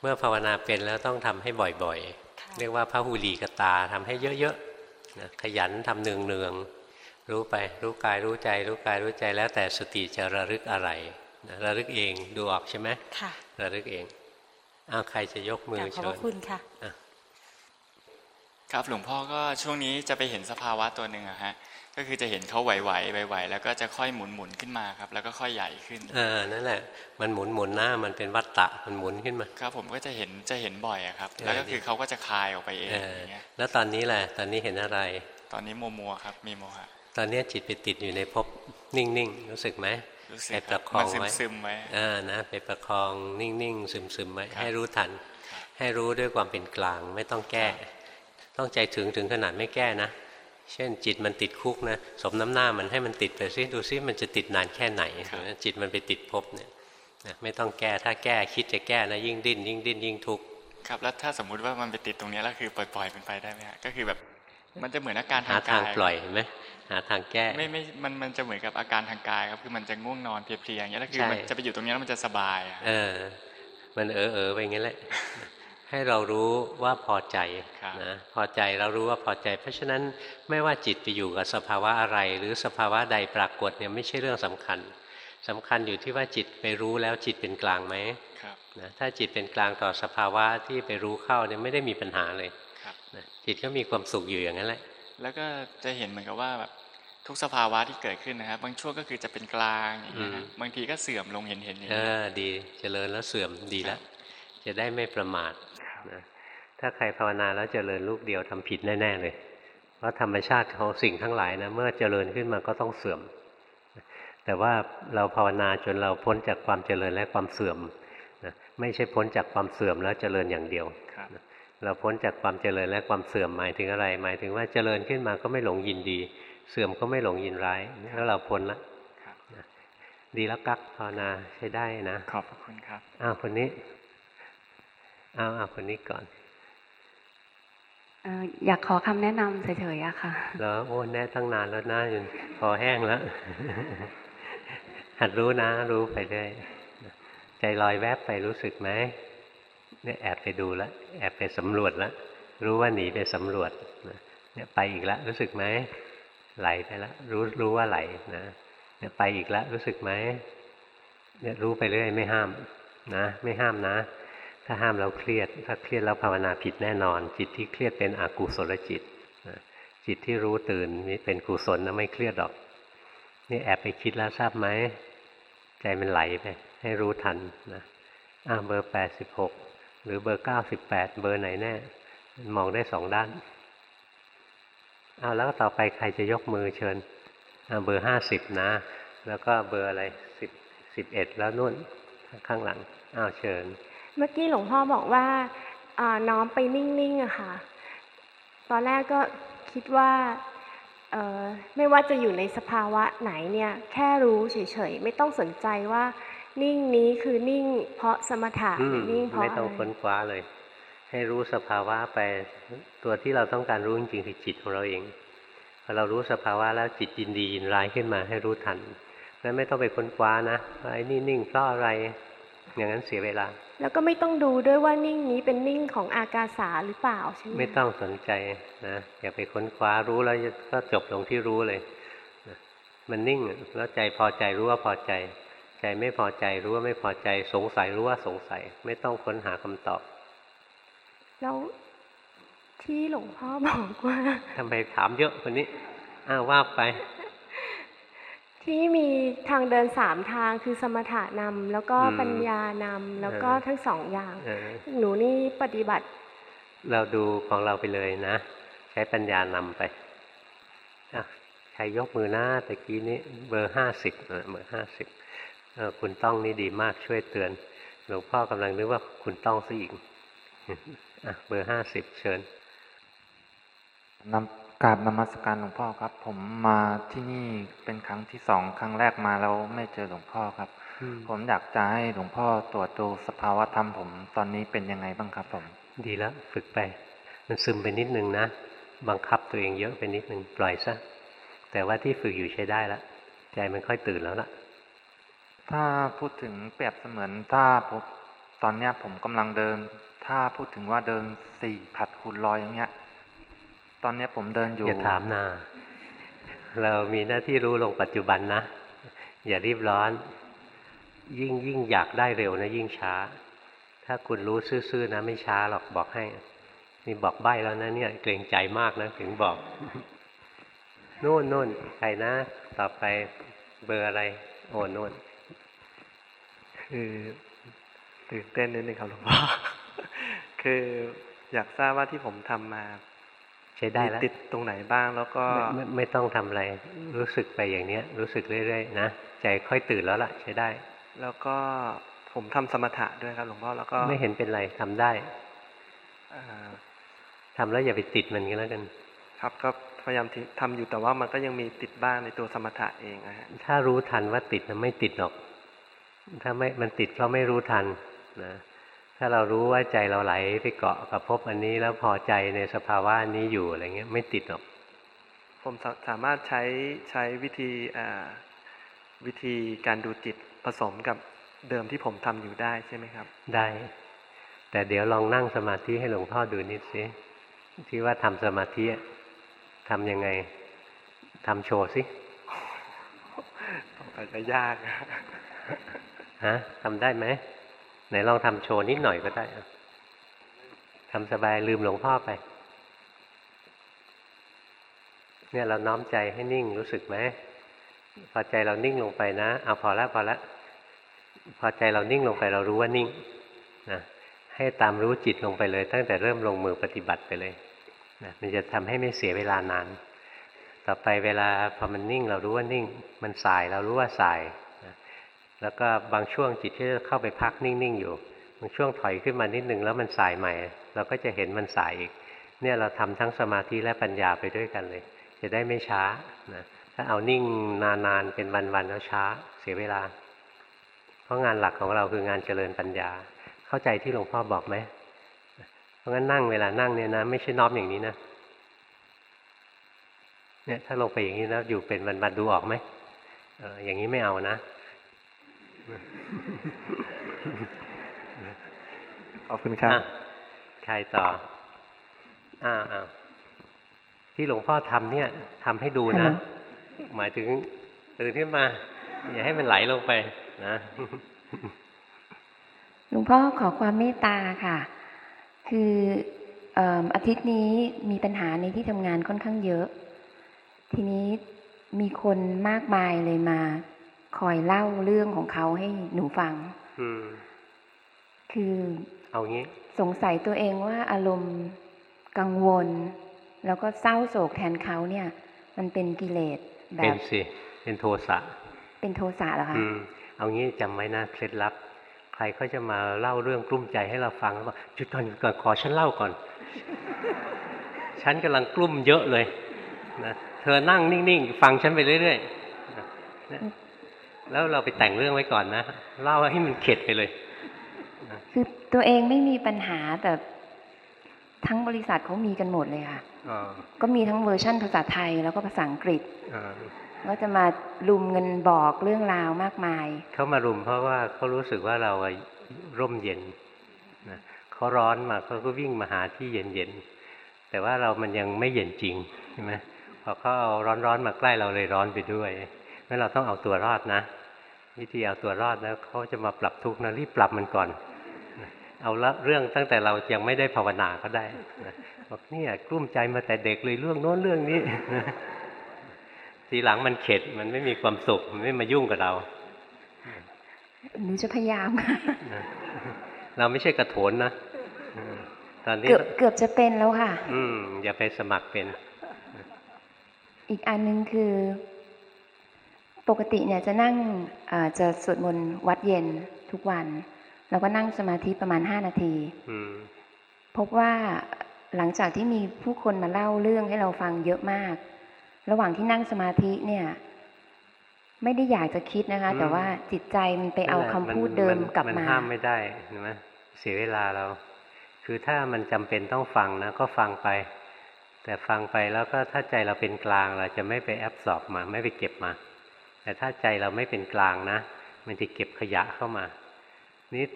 เมื่อภาวนาเป็นแล้วต้องทำให้บ่อยค่ะๆเรียกว่าพระหูลีกตาทำให้เยอะๆนะขยันทำเนืองๆรู้ไปรู้กายรู้ใจ รู้กายรู้ใจแล้วแต่สติจะระลึกอะไรนะระลึกเองดูออกใช่ไหมค่ะระลึกเอง อ้าวใครจะยกมืกอราบขอบเชิพญระคุณค่ะครับหลวงพ่อก็ช่วงนี้จะไปเห็นสภาวะตัวหนึ่งอะฮะก็คือจะเห็นเขาไหวๆไหวๆแล้วก็จะค่อยหมุนหมุนๆขึ้นมาครับ แล้วก็ค่อยใหญ่ขึ้นเออนั่นแหละมันหมุนหมุนหน้ามันเป็นวัตตะมันหมุนขึ้นมา ครับ ผมก็จะเห็นจะเห็นบ่อยอะครับเออแล้วก็คือเขาก็จะคลายออกไปเองเอออย่างเงี้ยแล้วตอนนี้แหละตอนนี้เห็นอะไร ตอนนี้มัวมัวๆครับ มีโมหะตอนนี้จิตไปติดอยู่ในภพนิ่งๆรู้สึกไหมรู้สึก ไปคปรัระบคอมังนซึมไว้ซึมๆไว้เออนะไปประคองนิ่งๆซึมๆไว้ครับให้รู้ทันครับให้รู้ด้วยความเป็นกลางไม่ต้องแก้ ต้องใจถึงถึงขนาดไม่แก้นะเช่นจิตมันติดคุกนะสมน้ำหน้ามันให้มันติดไปซิดูซิมันจะติดนานแค่ไหน จิตมันไปติดภพเนี่ยนะไม่ต้องแก้ถ้าแก้คิดจะแก้นะยิ่งดิ้นยิ่งดิ้นยิ่งทุกข์ครับแล้วถ้าสมมุติว่ามันไปติดตรงเนี้ยแล้วคือปล่อยๆเป็นไปได้ไหมฮะก็คือแบบมันจะเหมือนอาการหาทางทางกายปล่อยเห็นไหม หาทางแก้ ไม่ไม่มันมันจะเหมือนกับอาการทางกายครับคือมันจะง่วงนอนเพลียๆอย่างเงี้ยแล้วคือใช่มันจะไปอยู่ตรงเนี้ยแล้วมันจะสบายอะเออ มันเออเออไปงั้นแหละให้เรารู้ว่าพอใจนะพอใจเรารู้ว่าพอใจ เพราะฉะนั้นไม่ว่าจิตไปอยู่กับสภาวะอะไร หรือสภาวะใดปรากฏเนี่ยไม่ใช่เรื่องสำคัญสำคัญอยู่ที่ว่าจิตไปรู้แล้วจิตเป็นกลางไหมครับนะถ้าจิตเป็นกลางต่อสภาวะที่ไปรู้เข้าเนี่ยไม่ได้มีปัญหาเลยครับนะจิตก็มีความสุขอยู่อย่างนั้นแหละ แล้วก็จะเห็นเหมือนกับว่าแบบทุกสภาวะที่เกิดขึ้นนะครับ บางช่วงก็คือจะเป็นกลางอย่างเงี้ยฮะอืมบางทีก็เสื่อมลงเห็นเห็นอย่างเอเงี้ยอดีเจริญแล้วเสื่อมดีแล้ว จะได้ไม่ประมาทนะถ้าใครภาวนาแล้วเจริญลูกเดียวทำผิดแน่ ๆ เลย เพราะธรรมชาติของสิ่งทั้งหลายนะเมื่อเจริญขึ้นมาก็ต้องเสื่อม แต่ว่าเราภาวนาจนเราพ้นจากความเจริญและความเสื่อมนะไม่ใช่พ้นจากความเสื่อมแล้วเจริญอย่างเดียวครับ เราพ้นจากความเจริญและความเสื่อมหมายถึงอะไร หมายถึงว่าเจริญขึ้นมาก็ไม่หลงยินดี เสื่อมก็ไม่หลงยินร้ายแล้วเราพ้นละครับดีแล้วกักภาวนาใช้ได้นะ ขอบพระคุณครับอ้าวคนนี้อ้าวอ้าวคนนี้ก่อนเอ่ออยากขอคำแนะนำเฉยๆอะค่ะแล้วโอ้แน่ตั้งนานแล้วนะจนคอแห้งแล้ว หัดรู้นะ รู้ไปเรื่อยใจลอยแวบไปรู้สึกไหม เนี่ยแอบไปดูแล้วแอบไปสำรวจแล้วรู้ว่าหนีไปสำรวจนะเนี่ยไปอีกแล้วรู้สึกไหมไหลไปแล้วรู้รู้ว่าไหลนะเนี่ยไปอีกแล้วรู้สึกไหมเนี่ยรู้ไปเรื่อยไม่ห้ามนะ ไม่ห้ามนะ ถ้าห้ามเราเครียด ถ้าเครียดแล้วภาวนาผิดแน่นอน จิตที่เครียดเป็นอกุศลจิตนะจิตที่รู้ตื่นนี่เป็นกุศลนะไม่เครียดหรอกนี่แอบไปคิดแล้วทราบไหมใจมันไหลไป ให้รู้ทันนะอ่าเบอร์แปดสิบหก หรือเบอร์เก้าสิบแปดเบอร์ไหนแน่มันมองได้สองด้านอ้าวแล้วก็ต่อไปใครจะยกมือเชิญเบอร์ห้าสิบนะ แล้วก็เบอร์อะไรสิบสิบเอ็ดแล้วนู่นข้างหลังอ้าวเชิญ เมื่อกี้หลวงพ่อบอกว่าน้อมไปนิ่งๆอะค่ะ ตอนแรกก็คิดว่าไม่ว่าจะอยู่ในสภาวะไหนเนี่ย แค่รู้เฉยๆ ไม่ต้องสนใจว่า นิ่งนี้คือนิ่งเพราะสมถะอืหรืมอนิ่งเพราะไม่อะต้องไรค้นคว้าเลย ให้รู้สภาวะไปตัวที่เราต้องการรู้จริงๆคือจิตของเราเองพอเรารู้สภาวะแล้วจิตยินดียินร้ายขึ้นมาให้รู้ทันนั้นไม่ต้องไปค้นคว้านะว่าไอ้นี่นิ่งเพราะอะไร อย่างนั้นเสียเวลา แล้วก็ไม่ต้องดูด้วยว่านิ่งนี้เป็นนิ่งของอากาสาหรือเปล่าใช่ไหมไม่ต้องสนใจนะอย่าไปค้นคว้ารู้แล้วก็จบลงที่รู้เลยนะมันนิ่งแล้วใจพอใจรู้ว่าพอใจ ใจไม่พอใจรู้ว่าไม่พอใจสงสัยรู้ว่าสงสัย ไม่ต้องค้นหาคำตอบ แล้วที่หลวงพ่อบอกว่าทำไมถามเยอะคนนี้อ้าวว่าไป ที่มีทางเดินสามทางคือสมถะนำแล้วก็อืมปัญญานำแล้วก็เออทั้งสองอย่างเออหนูนี่ปฏิบัติ เราดูของเราไปเลยนะฉช้ปัญญานำไปใครยกมือหน้าตะกี้นี้เบอร์ห้าสิบเบอร์ห้าสิบ คุณต้องนี่ดีมากช่วยเตือน หลวงพ่อกำลังนึกว่าคุณต้องซะอีกเบอร์ห้าสิบเชิญนำกราบนมัสการหลวงพ่อครับ ผมมาที่นี่เป็นครั้งที่สองครั้งแรกมาแล้วไม่เจอหลวงพ่อครับ ผมอยากจะให้หลวงพ่อตรวจดูสภาวะธรรมผมตอนนี้เป็นยังไงบ้างครับผม ดีแล้วฝึกไป มันซึมไปนิดนึงนะบังคับตัวเองเยอะไปนิดนึงปล่อยซะแต่ว่าที่ฝึกอยู่ใช้ได้แล้วใจมันค่อยตื่นแล้วล่ะ ถ้าพูดถึงเปรียบเสมือนถ้าผมตอนเนี้ยผมกำลังเดิน ถ้าพูดถึงว่าเดินสี่ผัดคูณลอยอย่างเงี้ย ตอนเนี้ยผมเดินอยู่อย่าถามนาเรามีหน้าที่รู้ลงปัจจุบันนะ อย่ารีบร้อน ยิ่งยิ่งอยากได้เร็วนะยิ่งช้า ถ้าคุณรู้ซื่อๆนะ ไม่ช้าหรอกบอกให้ นี่บอกใบ้แล้วนะเนี่ยเกรงใจมากนะถึงบอกโน่นโน่นใครนะ ต่อไปเบอร์อะไร โอ้โน่น คือตื่นเต้นนิดนึงครับหลวงพ่อคืออยากทราบว่าที่ผมทำมาใช้ได้แล้วติดตรงไหนบ้างแล้วก็ไม่ไม่ต้องทำอะไร รู้สึกไปอย่างเนี้ย รู้สึกเรื่อยๆนะใจค่อยตื่นแล้วล่ะ ใช้ได้ แล้วก็ผมทำสมถะด้วยครับหลวงพ่อแล้วก็ไม่เห็นเป็นไรทำได้ทำแล้วอย่าไปติดมันก็แล้วกัน ครับก็พยายามทำอยู่แต่ว่ามันก็ยังมีติดบ้างในตัวสมถะเองนะฮะถ้ารู้ทันว่าติดมันไม่ติดหรอก ถ้าไม่มันติดเพราะไม่รู้ทันนะถ้าเรารู้ว่าใจเราไหลไปเกาะกับพบอันนี้แล้วพอใจในสภาวะอันนี้อยู่อะไรเงี้ยไม่ติดหรอกผมสามารถใช้ใช้วิธีวิธีการดูจิตผสมกับเดิมที่ผมทำอยู่ได้ใช่ไหมครับ ได้ แต่เดี๋ยวลองนั่งสมาธิให้หลวงพ่อดูนิดสิที่ว่าทำสมาธิทำยังไงทำโชว์สิอาจจะยาก ฮะทำได้ไหมไหนลองทำโชว์นิดหน่อยก็ได้ทำสบายลืมหลวงพ่อไป เนี่ยเราน้อมใจให้นิ่งรู้สึกไหมพอใจเรานิ่งลงไปนะ เอาพอแล้วพอแล้วพอใจเรานิ่งลงไปเรารู้ว่านิ่งนะให้ตามรู้จิตลงไปเลย ตั้งแต่เริ่มลงมือปฏิบัติไปเลยนะมันจะทำให้ไม่เสียเวลานาน ต่อไปเวลาพอมันนิ่งเรารู้ว่านิ่ง มันสายเรารู้ว่าสาย แล้วก็บางช่วงจิตที่จะเข้าไปพักนิ่งๆอยู่บางช่วงถอยขึ้นมานิดนึงแล้วมันสายใหม่ เราก็จะเห็นมันสายอีก เนี่ยเราทำทั้งสมาธิและปัญญาไปด้วยกันเลย จะได้ไม่ช้านะถ้าเอานิ่งนานๆเป็นวันๆแล้วช้าเสียเวลา เพราะงานหลักของเราคืองานเจริญปัญญา เข้าใจที่หลวงพ่อบอกไหมเพราะงั้นนั่งเวลานั่งเนี่ยนะไม่ใช่น้อมอย่างนี้นะเนี่ยถ้าลงไปอย่างนี้แล้วอยู่เป็นวันๆดูออกไหมอออย่างนี้ไม่เอานะ ขอบคุณครับใครต่อ อ้าวอ้าวที่หลวงพ่อทำเนี่ยทำให้ดูนะ หมายถึงตื่นขึ้นมา อย่าให้มันไหลลงไปนะหลวงพ่อขอความเมตตาค่ะ คืออาทิตย์นี้มีปัญหาในที่ทำงานค่อนข้างเยอะ ทีนี้มีคนมากมายเลยมา คอยเล่าเรื่องของเขาให้หนูฟังคือเอางี้ สงสัยตัวเองว่าอารมณ์กังวล แล้วก็เศร้าโศกแทนเขาเนี่ย มันเป็นกิเลสแบบเป็นสิเป็นโทสะเป็นโทสะเหรอคะเอางี้จำไว้นะเคล็ดลับ ใครเขาจะมาเล่าเรื่องกลุ้มใจให้เราฟังแล้วบอกจุดก่อนก่อนขอฉันเล่าก่อน ฉันกำลังกลุ้มเยอะเลยนะเธอนั่งนิ่งๆ ฟังฉันไปเรื่อยๆ แล้วเราไปแต่งเรื่องไว้ก่อนนะเล่าให้มันเข็ดไปเลย คือตัวเองไม่มีปัญหาแต่ทั้งบริษัทเขามีกันหมดเลยค่ะก็มีทั้งเวอร์ชั่นภาษาไทยแล้วก็ภาษาอังกฤษก็จะมาลุมเงินบอกเรื่องราวมากมาย เขามารุมเพราะว่าเขารู้สึกว่าเราร่มเย็นนะเขาร้อนมาเขาก็วิ่งมาหาที่เย็นเย็นแต่ว่าเรามันยังไม่เย็นจริงใช่ไหมพอเขาเอาร้อนๆมาใกล้เราเลยร้อนไปด้วย งั้นเราต้องเอาตัวรอดนะ วิธีเอาตัวรอดแล้วเขาจะมาปรับทุกข์นะรีบปรับมันก่อน เอาละเรื่องตั้งแต่เรายังไม่ได้ภาวนาก็ได้บอกเนี่ยกลุ้มใจมาแต่เด็กเลยเรื่องโน้นเรื่องนี้ทีหลังมันเข็ดมันไม่มีความสุข มันไม่มายุ่งกับเราหนูจะพยายามเราไม่ใช่กระโถนนะตอนนี้เกือบเกือบจะเป็นแล้วค่ะ อืมอย่าไปสมัครเป็น อีกอันหนึงคือ ปกติเนี่ยจะนั่งเอ่อจะสวดมนต์วัดเย็นทุกวันแล้วก็นั่งสมาธิประมาณห้านาทีอืมพบว่าหลังจากที่มีผู้คนมาเล่าเรื่องให้เราฟังเยอะมาก ระหว่างที่นั่งสมาธิเนี่ย ไม่ได้อยากจะคิดนะคะอืมแต่ว่าจิตใจมันไปเอาคำพูดเดิมกลับนมาห้ามไม่ได้เห็นไหมเสียเวลาเรา คือถ้ามันจำเป็นต้องฟังนะก็ฟังไป แต่ฟังไปแล้วก็ถ้าใจเราเป็นกลางเราจะไม่ไปแอบสอบมา ไม่ไปเก็บมา แต่ถ้าใจเราไม่เป็นกลางนะ มันจะเก็บขยะเข้ามา นี่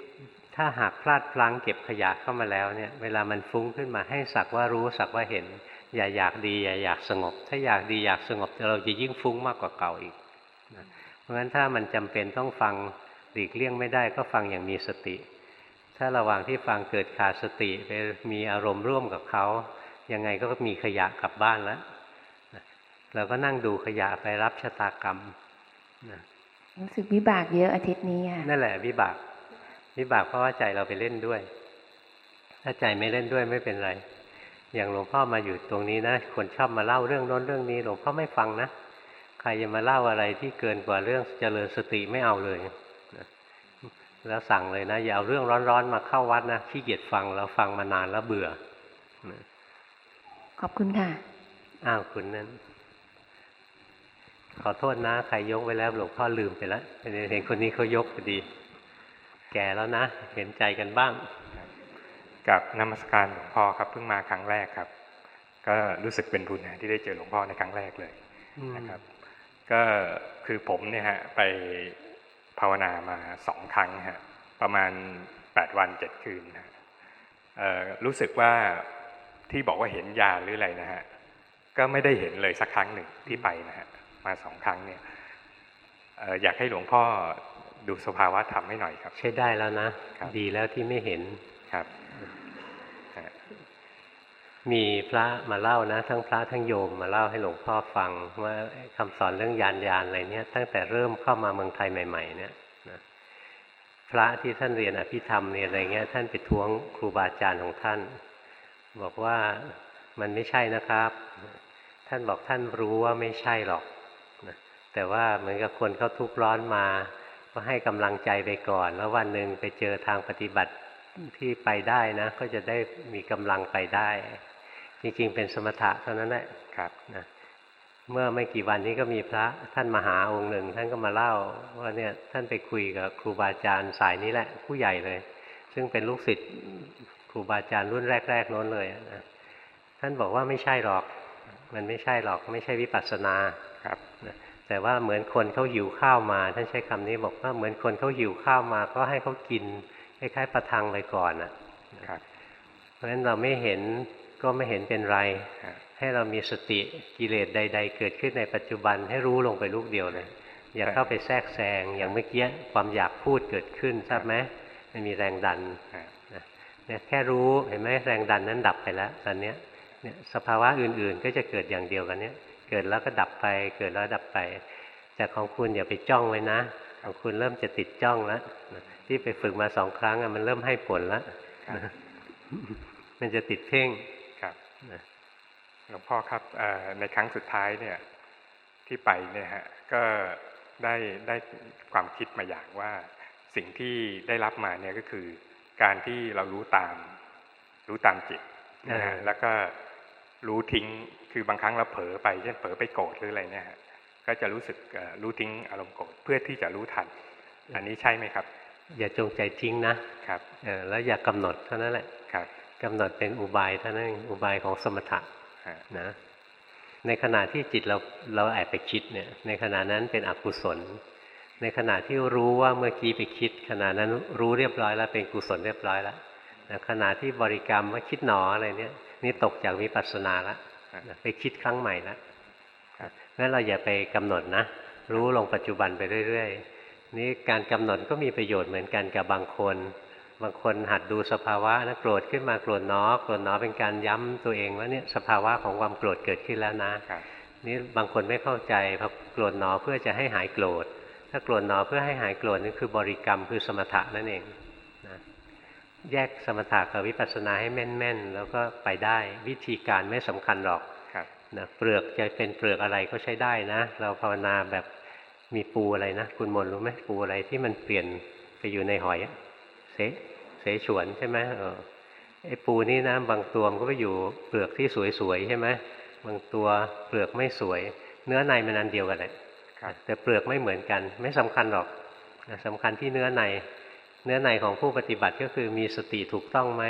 ถ้าหากพลาดพลั้งเก็บขยะเข้ามาแล้วเนี่ย เวลามันฟุ้งขึ้นมาให้สักว่ารู้สักว่าเห็น อย่าอยากดีอย่าอยากสงบ ถ้าอยากดีอยากสงบเราจะยิ่งฟุ้งมากกว่าเก่าอีกนะเพราะฉะนั้นถ้ามันจำเป็นต้องฟังหลีกเลี่ยงไม่ได้ก็ฟังอย่างมีสติ ถ้าระหว่างที่ฟังเกิดขาดสติไปมีอารมณ์ร่วมกับเขายังไงก็มีขยะกลับบ้านแล้วเราก็นั่งดูขยะไปรับชะตากรรม นะรู้สึกวิบากเยอะอาทิตย์นี้ค่ะนั่นแหละวิบาก วิบากเพราะว่าใจเราไปเล่นด้วย ถ้าใจไม่เล่นด้วยไม่เป็นไร อย่างหลวงพ่อมาอยู่ตรงนี้นะคนชอบมาเล่าเรื่องโน้นเรื่องนี้ หลวงพ่อไม่ฟังนะใครจะมาเล่าอะไรที่เกินกว่าเรื่องเจริญสติไม่เอาเลยนะแล้วสั่งเลยนะอย่าเอาเรื่องร้อนๆมาเข้าวัดนะขี้เกียจฟังแล้วฟังมานานแล้วเบื่อนะขอบคุณค่ะอ้าวคุณนั้น ขอโทษนะใครยกไว้แล้วหลวงพ่อลืมไปแล้วเห็นคนนี้เขายกพอดี แก่แล้วนะ เห็นใจกันบ้าง กับนมัสการหลวงพ่อครับเพิ่งมาครั้งแรกครับ ก็รู้สึกเป็นบุญนะที่ได้เจอหลวงพ่อในครั้งแรกเลยนะครับ ก็คือผมเนี่ยฮะไปภาวนามาสองครั้งฮะประมาณแปดวันเจ็ดคืนฮะเอ่อรู้สึกว่าที่บอกว่าเห็นยาหรืออะไรนะฮะก็ไม่ได้เห็นเลยสักครั้งหนึ่งที่ไปนะฮะ มาสองครั้งเนี่ยเอ่ออยากให้หลวงพ่อดูสภาวะธรรมให้หน่อยครับ ใช้ได้แล้วนะครับดีแล้วที่ไม่เห็นครับฮะมีพระมาเล่านะ ทั้งพระทั้งโยมมาเล่าให้หลวงพ่อฟัง ว่าคำสอนเรื่องยานยานอะไรเนี่ย ตั้งแต่เริ่มเข้ามาเมืองไทยใหม่ ๆ เนี่ยนะพระที่ท่านเรียนอภิธรรมเรียนอะไรเงี้ยท่านไปท้วงครูบาอาจารย์ของท่าน บอกว่ามันไม่ใช่นะครับ ท่านบอกท่านรู้ว่าไม่ใช่หรอกนะ แต่ว่าเหมือนกับคนเขาทุกข์ร้อนมา ก็ให้กำลังใจไปก่อน แล้ววันหนึ่งไปเจอทางปฏิบัติที่ไปได้นะ ก็จะได้มีกำลังไปได้ จริงๆ เป็นสมถะเท่านั้นแหละครับนะเมื่อไม่กี่วันนี้ก็มีพระท่านมหาองค์หนึ่ง ท่านก็มาเล่าว่าเนี่ยท่านไปคุยกับครูบาอาจารย์สายนี้แหละ ผู้ใหญ่เลย ซึ่งเป็นลูกศิษย์ครูบาอาจารย์รุ่นแรกๆโน้นเลยนะท่านบอกว่าไม่ใช่หรอก มันไม่ใช่หรอกไม่ใช่วิปัสสนาครับนะ แต่ว่าเหมือนคนเขาหิวข้าวมาท่านใช้คำนี้บอกว่าเหมือนคนเขาหิวข้าวมา ก็ให้เขากินคล้ายๆประทังไปก่อนอะครับเพราะฉะนั้นเราไม่เห็นก็ไม่เห็นเป็นไรฮะให้เรามีสติกิเลสใด ๆ เกิดขึ้นในปัจจุบันให้รู้ลงไปลูกเดียวเลย อย่าเข้าไปแทรกแซงอย่างเมื่อกี้ความอยากพูดเกิดขึ้นทราบไหมมันมีแรงดันฮะนะเนี่ยแค่รู้เห็นไหมแรงดันนั้นดับไปแล้วตอนเนี้ยเนี่ยสภาวะอื่นๆก็จะเกิดอย่างเดียวกันเนี้ย เกิดแล้วก็ดับไป เกิดแล้วดับไป แต่ของคุณอย่าไปจ้องไว้นะ ของคุณเริ่มจะติดจ้องแล้วนะที่ไปฝึกมาสองครั้งอะมันเริ่มให้ผลแล้วครับนะมันจะติดเพ่งครับนะหลวงพ่อครับเอ่อในครั้งสุดท้ายเนี่ย ที่ไปเนี่ยฮะก็ได้ได้ความคิดมาอย่างว่าสิ่งที่ได้รับมาเนี่ยก็คือ การที่เรารู้ตาม รู้ตามจิตนะฮะแล้วก็ รู้ทิ้งคือบางครั้งเราเผลอไปเช่นเผลอไปโกรธหรืออะไรเนี่ยฮะก็จะรู้สึกเอ่อรู้ทิ้งอารมณ์โกรธเพื่อที่จะรู้ทัน อันนี้ใช่ไหมครับ อย่าจงใจทิ้งนะครับเออแล้วอย่ากำหนดเท่านั้นแหละครับกำหนดเป็นอุบายเท่านั้นเองอุบายของสมถะฮะนะในขณะที่จิตเราเราแอบไปคิดเนี่ยในขณะนั้นเป็นอกุศล ในขณะที่รู้ว่าเมื่อกี้ไปคิด ขณะนั้นรู้เรียบร้อยแล้วเป็นกุศลเรียบร้อยแล้วนะขณะที่บริกรรมว่าคิดหนออะไรเนี่ย นี่ตกจากวิปัสสนาละนะไปคิดครั้งใหม่ละงั้นเราอย่าไปกำหนดนะ รู้ลงปัจจุบันไปเรื่อยๆ นี่การกำหนดก็มีประโยชน์เหมือนกันกับบางคน บางคนหัดดูสภาวะนะโกรธขึ้นมาโกรธหนอโกรธหนอเป็นการย้ำตัวเองว่าเนี่ยสภาวะของความโกรธเกิดขึ้นแล้วนะครับนี่บางคนไม่เข้าใจพอโกรธหนอเพื่อจะให้หายโกรธ ถ้าโกรธหนอเพื่อให้หายโกรธนี่คือบริกรรมคือสมถะนั่นเองนะ แยกสมถะกับวิปัสสนาให้แม่น ๆ แล้วก็ไปได้วิธีการไม่สำคัญหรอกนะเปลือกจะเป็นเปลือกอะไรก็ใช้ได้นะ เราภาวนาแบบมีปูอะไรนะ คุณมนรู้ไหมปูอะไรที่มันเปลี่ยนไปอยู่ในหอยเสเสฉวนใช่ไหมเออไอ้ปูนี่นะบางตัวมันก็ไปอยู่เปลือกที่สวยๆใช่ไหมบางตัวเปลือกไม่สวย เนื้อในมันอันเดียวกันแหละแต่เปลือกไม่เหมือนกัน ไม่สำคัญหรอกสำคัญที่เนื้อใน เนื้อในของผู้ปฏิบัติก็คือมีสติถูกต้องไหม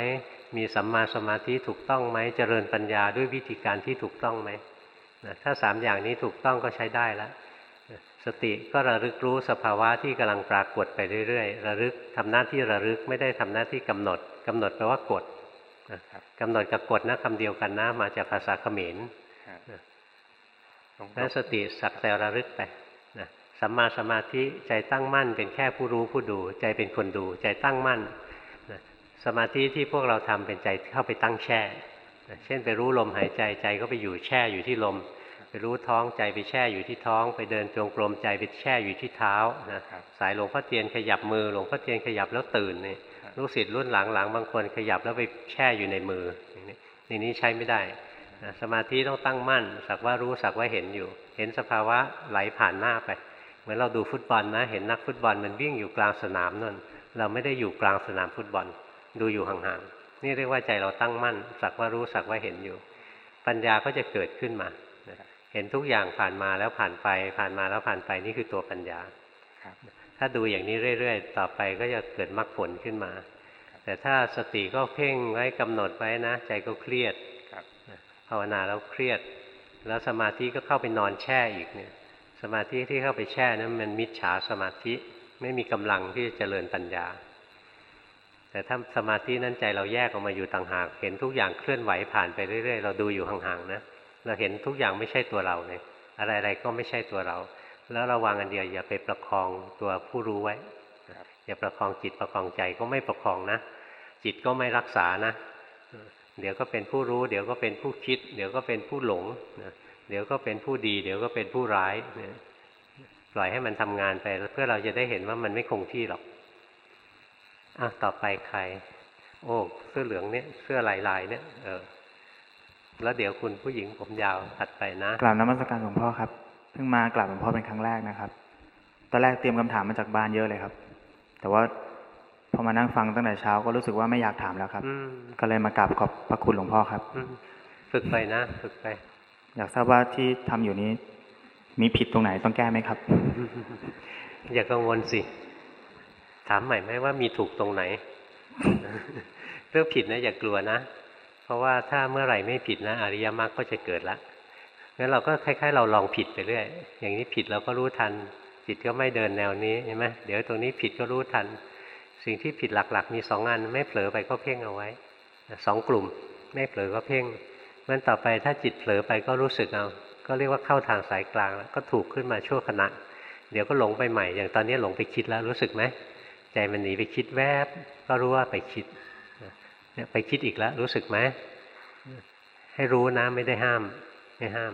มีสัมมาสมาธิถูกต้องไหม เจริญปัญญาด้วยวิธีการที่ถูกต้องไหมถ้าสามอย่างนี้ถูกต้องก็ใช้ได้แล้วสติก็ระลึกรู้สภาวะที่กำลังปรากฏไปเรื่อยๆ ระลึกทำหน้าที่ระลึกไม่ได้ทำหน้าที่กำหนดกำหนดแปลว่ากดกำหนดกับกดนะคำเดียวกันนะมาจากภาษาเขมรแล้วสติสักแต่ระลึกไปนะ สัมมาสมาธิใจตั้งมั่น เป็นแค่ผู้รู้ผู้ดู ใจเป็นคนดู ใจตั้งมั่นสมาธิที่พวกเราทำเป็นใจเข้าไปตั้งแช่เช่นไปรู้ลมหายใจใจก็ไปอยู่แช่อยู่ที่ลม ไปรู้ท้องใจไปแช่อยู่ที่ท้อง ไปเดินจงกรมใจไปแช่อยู่ที่เท้านะสายหลวงพ่อเทียนขยับมือหลวงพ่อเทียนขยับแล้วตื่นนี่ลูกศิษย์รุ่นหลังๆบางคนขยับแล้วไปแช่อยู่ในมือนี่นี้ใช้ไม่ได้สมาธิต้องตั้งมั่น สักว่ารู้สักว่าเห็นอยู่ เห็นสภาวะไหลผ่านหน้าไป มือนเราดูฟุตบอลนะ เห็นนักฟุตบอลมันวิ่งอยู่กลางสนามนั่นเราไม่ได้อยู่กลางสนามฟุตบอล ดูอยู่ห่างๆนี่เรียกว่าใจเราตั้งมั่น สักว่ารู้สักว่าเห็นอยู่ ปัญญาก็จะเกิดขึ้นมาเห็นทุกอย่างผ่านมาแล้วผ่านไป ผ่านมาแล้วผ่านไปนี่คือตัวปัญญาถ้าดูอย่างนี้เรื่อยๆ ต่อไปก็จะเกิดมรรคผลขึ้นมา แต่ถ้าสติก็เพ่งไว้กำหนดไว้นะ ใจก็เครียดภาวนาแล้วเครียด แล้วสมาธิก็เข้าไปนอนแช่อีกเนี่ย สมาธิที่เข้าไปแช่นั้นมันมิจฉาสมาธิไม่มีกำลังที่จะเจริญปัญญา แต่ถ้าสมาธินั้นใจเราแยกออกมาอยู่ต่างหาก เห็นทุกอย่างเคลื่อนไหวผ่านไปเรื่อยๆ เราดูอยู่ห่างๆนะเราเห็นทุกอย่างไม่ใช่ตัวเราเลยอะไรๆก็ไม่ใช่ตัวเรา แล้วระวังอันเดียวอย่าไปประคองตัวผู้รู้ไว้อย่าประคองจิตประคองใจก็ไม่ประคองนะ จิตก็ไม่รักษานะ เดี๋ยวก็เป็นผู้รู้ เดี๋ยวก็เป็นผู้คิด เดี๋ยวก็เป็นผู้หลง เดี๋ยวก็เป็นผู้ดี เดี๋ยวก็เป็นผู้ร้ายปล่อยให้มันทำงานไปเพื่อเราจะได้เห็นว่ามันไม่คงที่หรอกอะต่อไปใคร โอ้เสื้อเหลืองเนี่ยเสื้อลายลายเนี่ยเออแล้วเดี๋ยวคุณผู้หญิงผมยาวถัดไปนะกราบนมัสการหลวงพ่อครับเพิ่งมากราบหลวงพ่อเป็นครั้งแรกนะครับ ตอนแรกเตรียมคำถามมาจากบ้านเยอะเลยครับ แต่ว่าพอมานั่งฟังตั้งแต่เช้าก็รู้สึกว่าไม่อยากถามแล้วครับ ก็เลยมากราบขอบพระคุณหลวงพ่อครับ ฝึกไปนะ ฝึกไป อยากทราบว่าที่ทำอยู่นี้ มีผิดตรงไหนต้องแก้ไหมครับ อย่ากังวลสิ ถามใหม่ไหมว่ามีถูกตรงไหน เรื่องผิดนะอย่ากลัวนะ เพราะว่าถ้าเมื่อไหร่ไม่ผิดนะอริยมรรคก็จะเกิดละงั้นเราก็คล้ายๆ เราลองผิดไปเรื่อย อย่างนี้ผิดเราก็รู้ทัน จิตก็ไม่เดินแนวนี้ใช่ไหมเดี๋ยวตรงนี้ผิดก็รู้ทัน สิ่งที่ผิดหลักๆ มีสองอัน ไม่เผลอไปก็เพ่งเอาไว้สองกลุ่ม ไม่เผลอก็เพ่ง มันต่อไปถ้าจิตเผลอไปก็รู้สึกเอาก็เรียกว่าเข้าทางสายกลางแล้วก็ถูกขึ้นมาชั่วขณะ เดี๋ยวก็หลงไปใหม่ อย่างตอนนี้หลงไปคิดแล้วรู้สึกไหมใจมันหนีไปคิดแวบ ก็รู้ว่าไปคิดเนี่ยไปคิดอีกแล้วรู้สึกไหมให้รู้นะไม่ได้ห้ามไม่ห้าม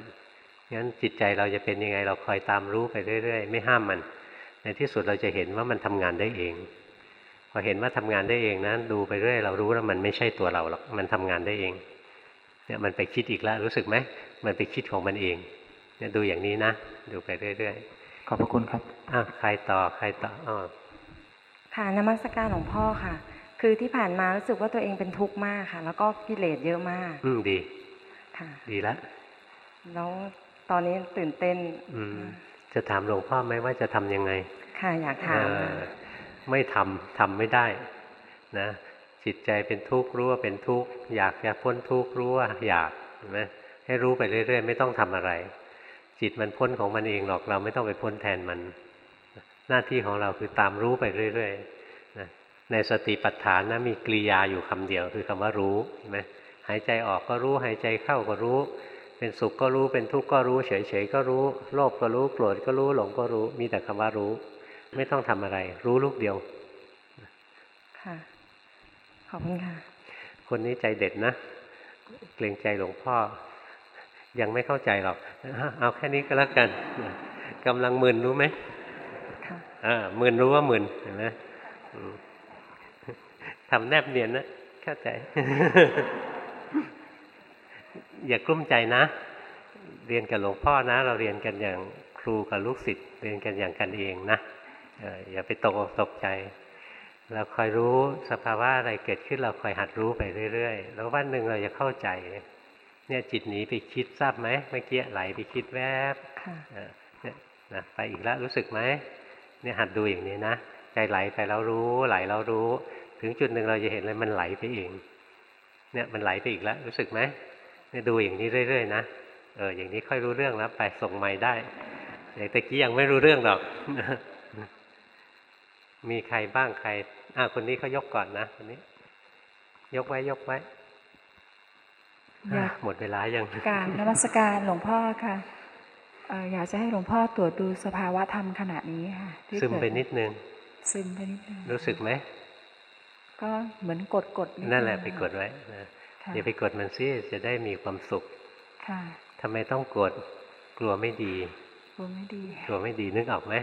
งั้นจิตใจเราจะเป็นยังไงเราคอยตามรู้ไปเรื่อยๆ ไม่ห้ามมัน ในที่สุดเราจะเห็นว่ามันทำงานได้เอง พอเห็นว่าทำงานได้เองนะดูไปเรื่อยเรารู้ว่ามันไม่ใช่ตัวเราหรอกมันทำงานได้เอง เนี่ยมันไปคิดอีกแล้วรู้สึกไหมมันไปคิดของมันเองเนี่ยดูอย่างนี้นะดูไปเรื่อยๆขอบพระคุณครับอะใครต่อใครต่ออ๋อค่ะนมัสการหลวงพ่อค่ะ คือที่ผ่านมารู้สึกว่าตัวเองเป็นทุกข์มากค่ะ แล้วก็กิเลสเยอะมาก อืมดีค่ะ ดีแล้วแล้วตอนนี้ตื่นเต้น อืมจะถามหลวงพ่อไหมว่าจะทํำยังไง ค่ะอยากถามไม่ทำทำไม่ได้นะ จิตใจเป็นทุกข์รู้ว่าเป็นทุกข์อยากจะพ้นทุกข์รู้ว่าอยากเห็นไหมให้รู้ไปเรื่อย ๆ ไม่ต้องทำอะไร จิตมันพ้นของมันเองหรอกเราไม่ต้องไปพ้นแทนมัน หน้าที่ของเราคือตามรู้ไปเรื่อยๆในสติปัฏฐานนะมีกริยาอยู่คำเดียวคือคำว่ารู้เห็นไหมหายใจออกก็รู้หายใจเข้าก็รู้ เป็นสุขก็รู้เป็นทุกข์ก็รู้เฉยๆก็รู้ โลภก็รู้โกรธก็รู้หลงก็รู้ มีแต่คำว่ารู้ ไม่ต้องทำอะไร รู้ลูกเดียวค่ะ ขอบคุณค่ะ คนนี้ใจเด็ดนะ เกรงใจหลวงพ่อ ยังไม่เข้าใจหรอก เอาแค่นี้ก็แล้วกันกำลังมึนรู้ไหมค่ะอ่ามึนรู้ว่ามึนเห็นไหมทำแนบเนียนนะเข้าใจ อย่ากลุ้มใจนะ เรียนกับหลวงพ่อนะ เราเรียนกันอย่างครูกับลูกศิษย์เรียนกันอย่างกันเองนะอย่าไปตกตกใจ เราคอยรู้สภาวะอะไรเกิดขึ้นเราคอยหัดรู้ไปเรื่อยๆ แล้ววันหนึ่งเราจะเข้าใจ เนี่ยจิตหนีไปคิดทราบไหมเมื่อกี้ไหลไปคิดแวบเนี่ยนะไปอีกแล้วรู้สึกไหมเนี่ยหัดดูอย่างนี้นะใจไหลไปแล้วรู้ไหลแล้วรู้ ถึงจุดหนึ่งเราจะเห็นเลยมันไหลไปเอง เนี่ยมันไหลไปอีกแล้วรู้สึกไหมเนี่ยดูอย่างนี้เรื่อยๆนะเอออย่างนี้ค่อยรู้เรื่องแล้วไปส่งไม่ได้อย่างตะกี้ยังไม่รู้เรื่องหรอก มีใครบ้างใคร อ่าคนนี้เขายกก่อนนะคนนี้ ยกไว้ยกไว้หมดเวลายังกราบนมัสการหลวงพ่อค่ะอยากจะให้หลวงพ่อตรวจดูสภาวะธรรมขณะนี้ค่ะซึมไปนิดนึง ซึมไปนิดนึงรู้สึกไหมก็เหมือนกดกดนั่นแหละไปกดไว้อย่าไปกดมันซิจะได้มีความสุขค่ะทำไมต้องกดกลัวไม่ดี กลัวไม่ดี กลัวไม่ดีนึกออกไหม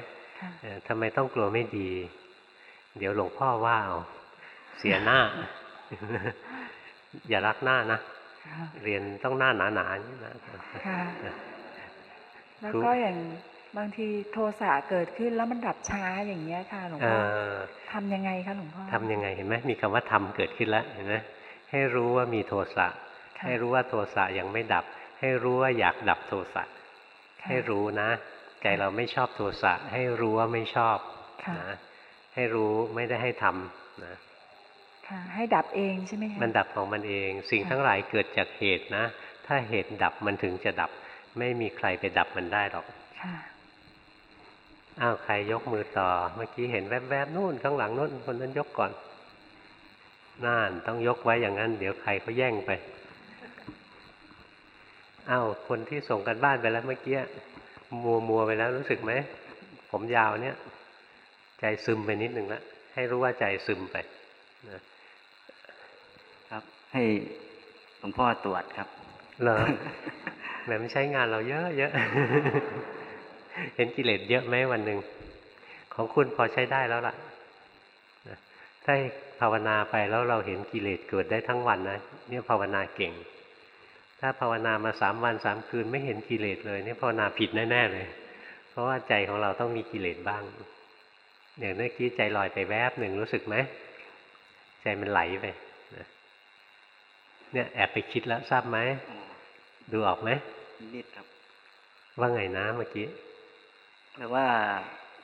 ทำไมต้องกลัวไม่ดี เดี๋ยวหลวงพ่อว่าเอาเสียหน้า อย่ารักหน้านะ เรียนต้องหน้าหนาๆนานี่นะแล้วก็อย่างบางทีโทสะเกิดขึ้นแล้วมันดับช้าอย่างเงี้ยค่ะหลวงพ่อทำยังไงคะหลวงพ่อทำยังไงเห็นไหมมีคำว่าทำเกิดขึ้นแล้วเห็นไหมให้รู้ว่ามีโทสะให้รู้ว่าโทสะยังไม่ดับ ให้รู้ว่าอยากดับโทสะให้รู้นะ ใจเราไม่ชอบโทสะให้รู้ว่าไม่ชอบนะ ให้รู้ไม่ได้ให้ทำนะค่ะให้ดับเองใช่ไหมคะมันดับของมันเอง สิ่งทั้งหลายเกิดจากเหตุนะ ถ้าเหตุดับมันถึงจะดับ ไม่มีใครไปดับมันได้หรอกค่ะอ้าวใครยกมือต่อ เมื่อกี้เห็นแวบๆนู่นข้างหลังนู่นคนนั้นยกก่อนน่านต้องยกไว้อย่างนั้น เดี๋ยวใครเขาแย่งไปอ้าวคนที่ส่งกันบ้านไปแล้วเมื่อกี้มัวมัวไปแล้วรู้สึกไหมผมยาวเนี่ย ใจซึมไปนิดหนึ่งแล้วให้รู้ว่าใจซึมไปนะครับ ให้หลวงพ่อตรวจครับเหรอแบบมันใช้งานเราเยอะเยอะเห็นกิเลสเยอะไหมวันหนึ่งของคุณพอใช้ได้แล้วล่ะถ้าภาวนาไปแล้วเราเห็นกิเลสเกิดได้ทั้งวันนะเนี่ยภาวนาเก่ง ถ้าภาวนามาสามวันสามคืนไม่เห็นกิเลสเลยนี่ภาวนาผิดแน่ๆเลย เพราะว่าใจของเราต้องมีกิเลสบ้าง อย่างเมื่อกี้ใจลอยไปแวบหนึ่งรู้สึกไหมใจมันไหลไปเนี่ยแอบไปคิดแล้วทราบไหมดูออกไหมนิดครับ ว่าไงนะเมื่อกี้แปลว่า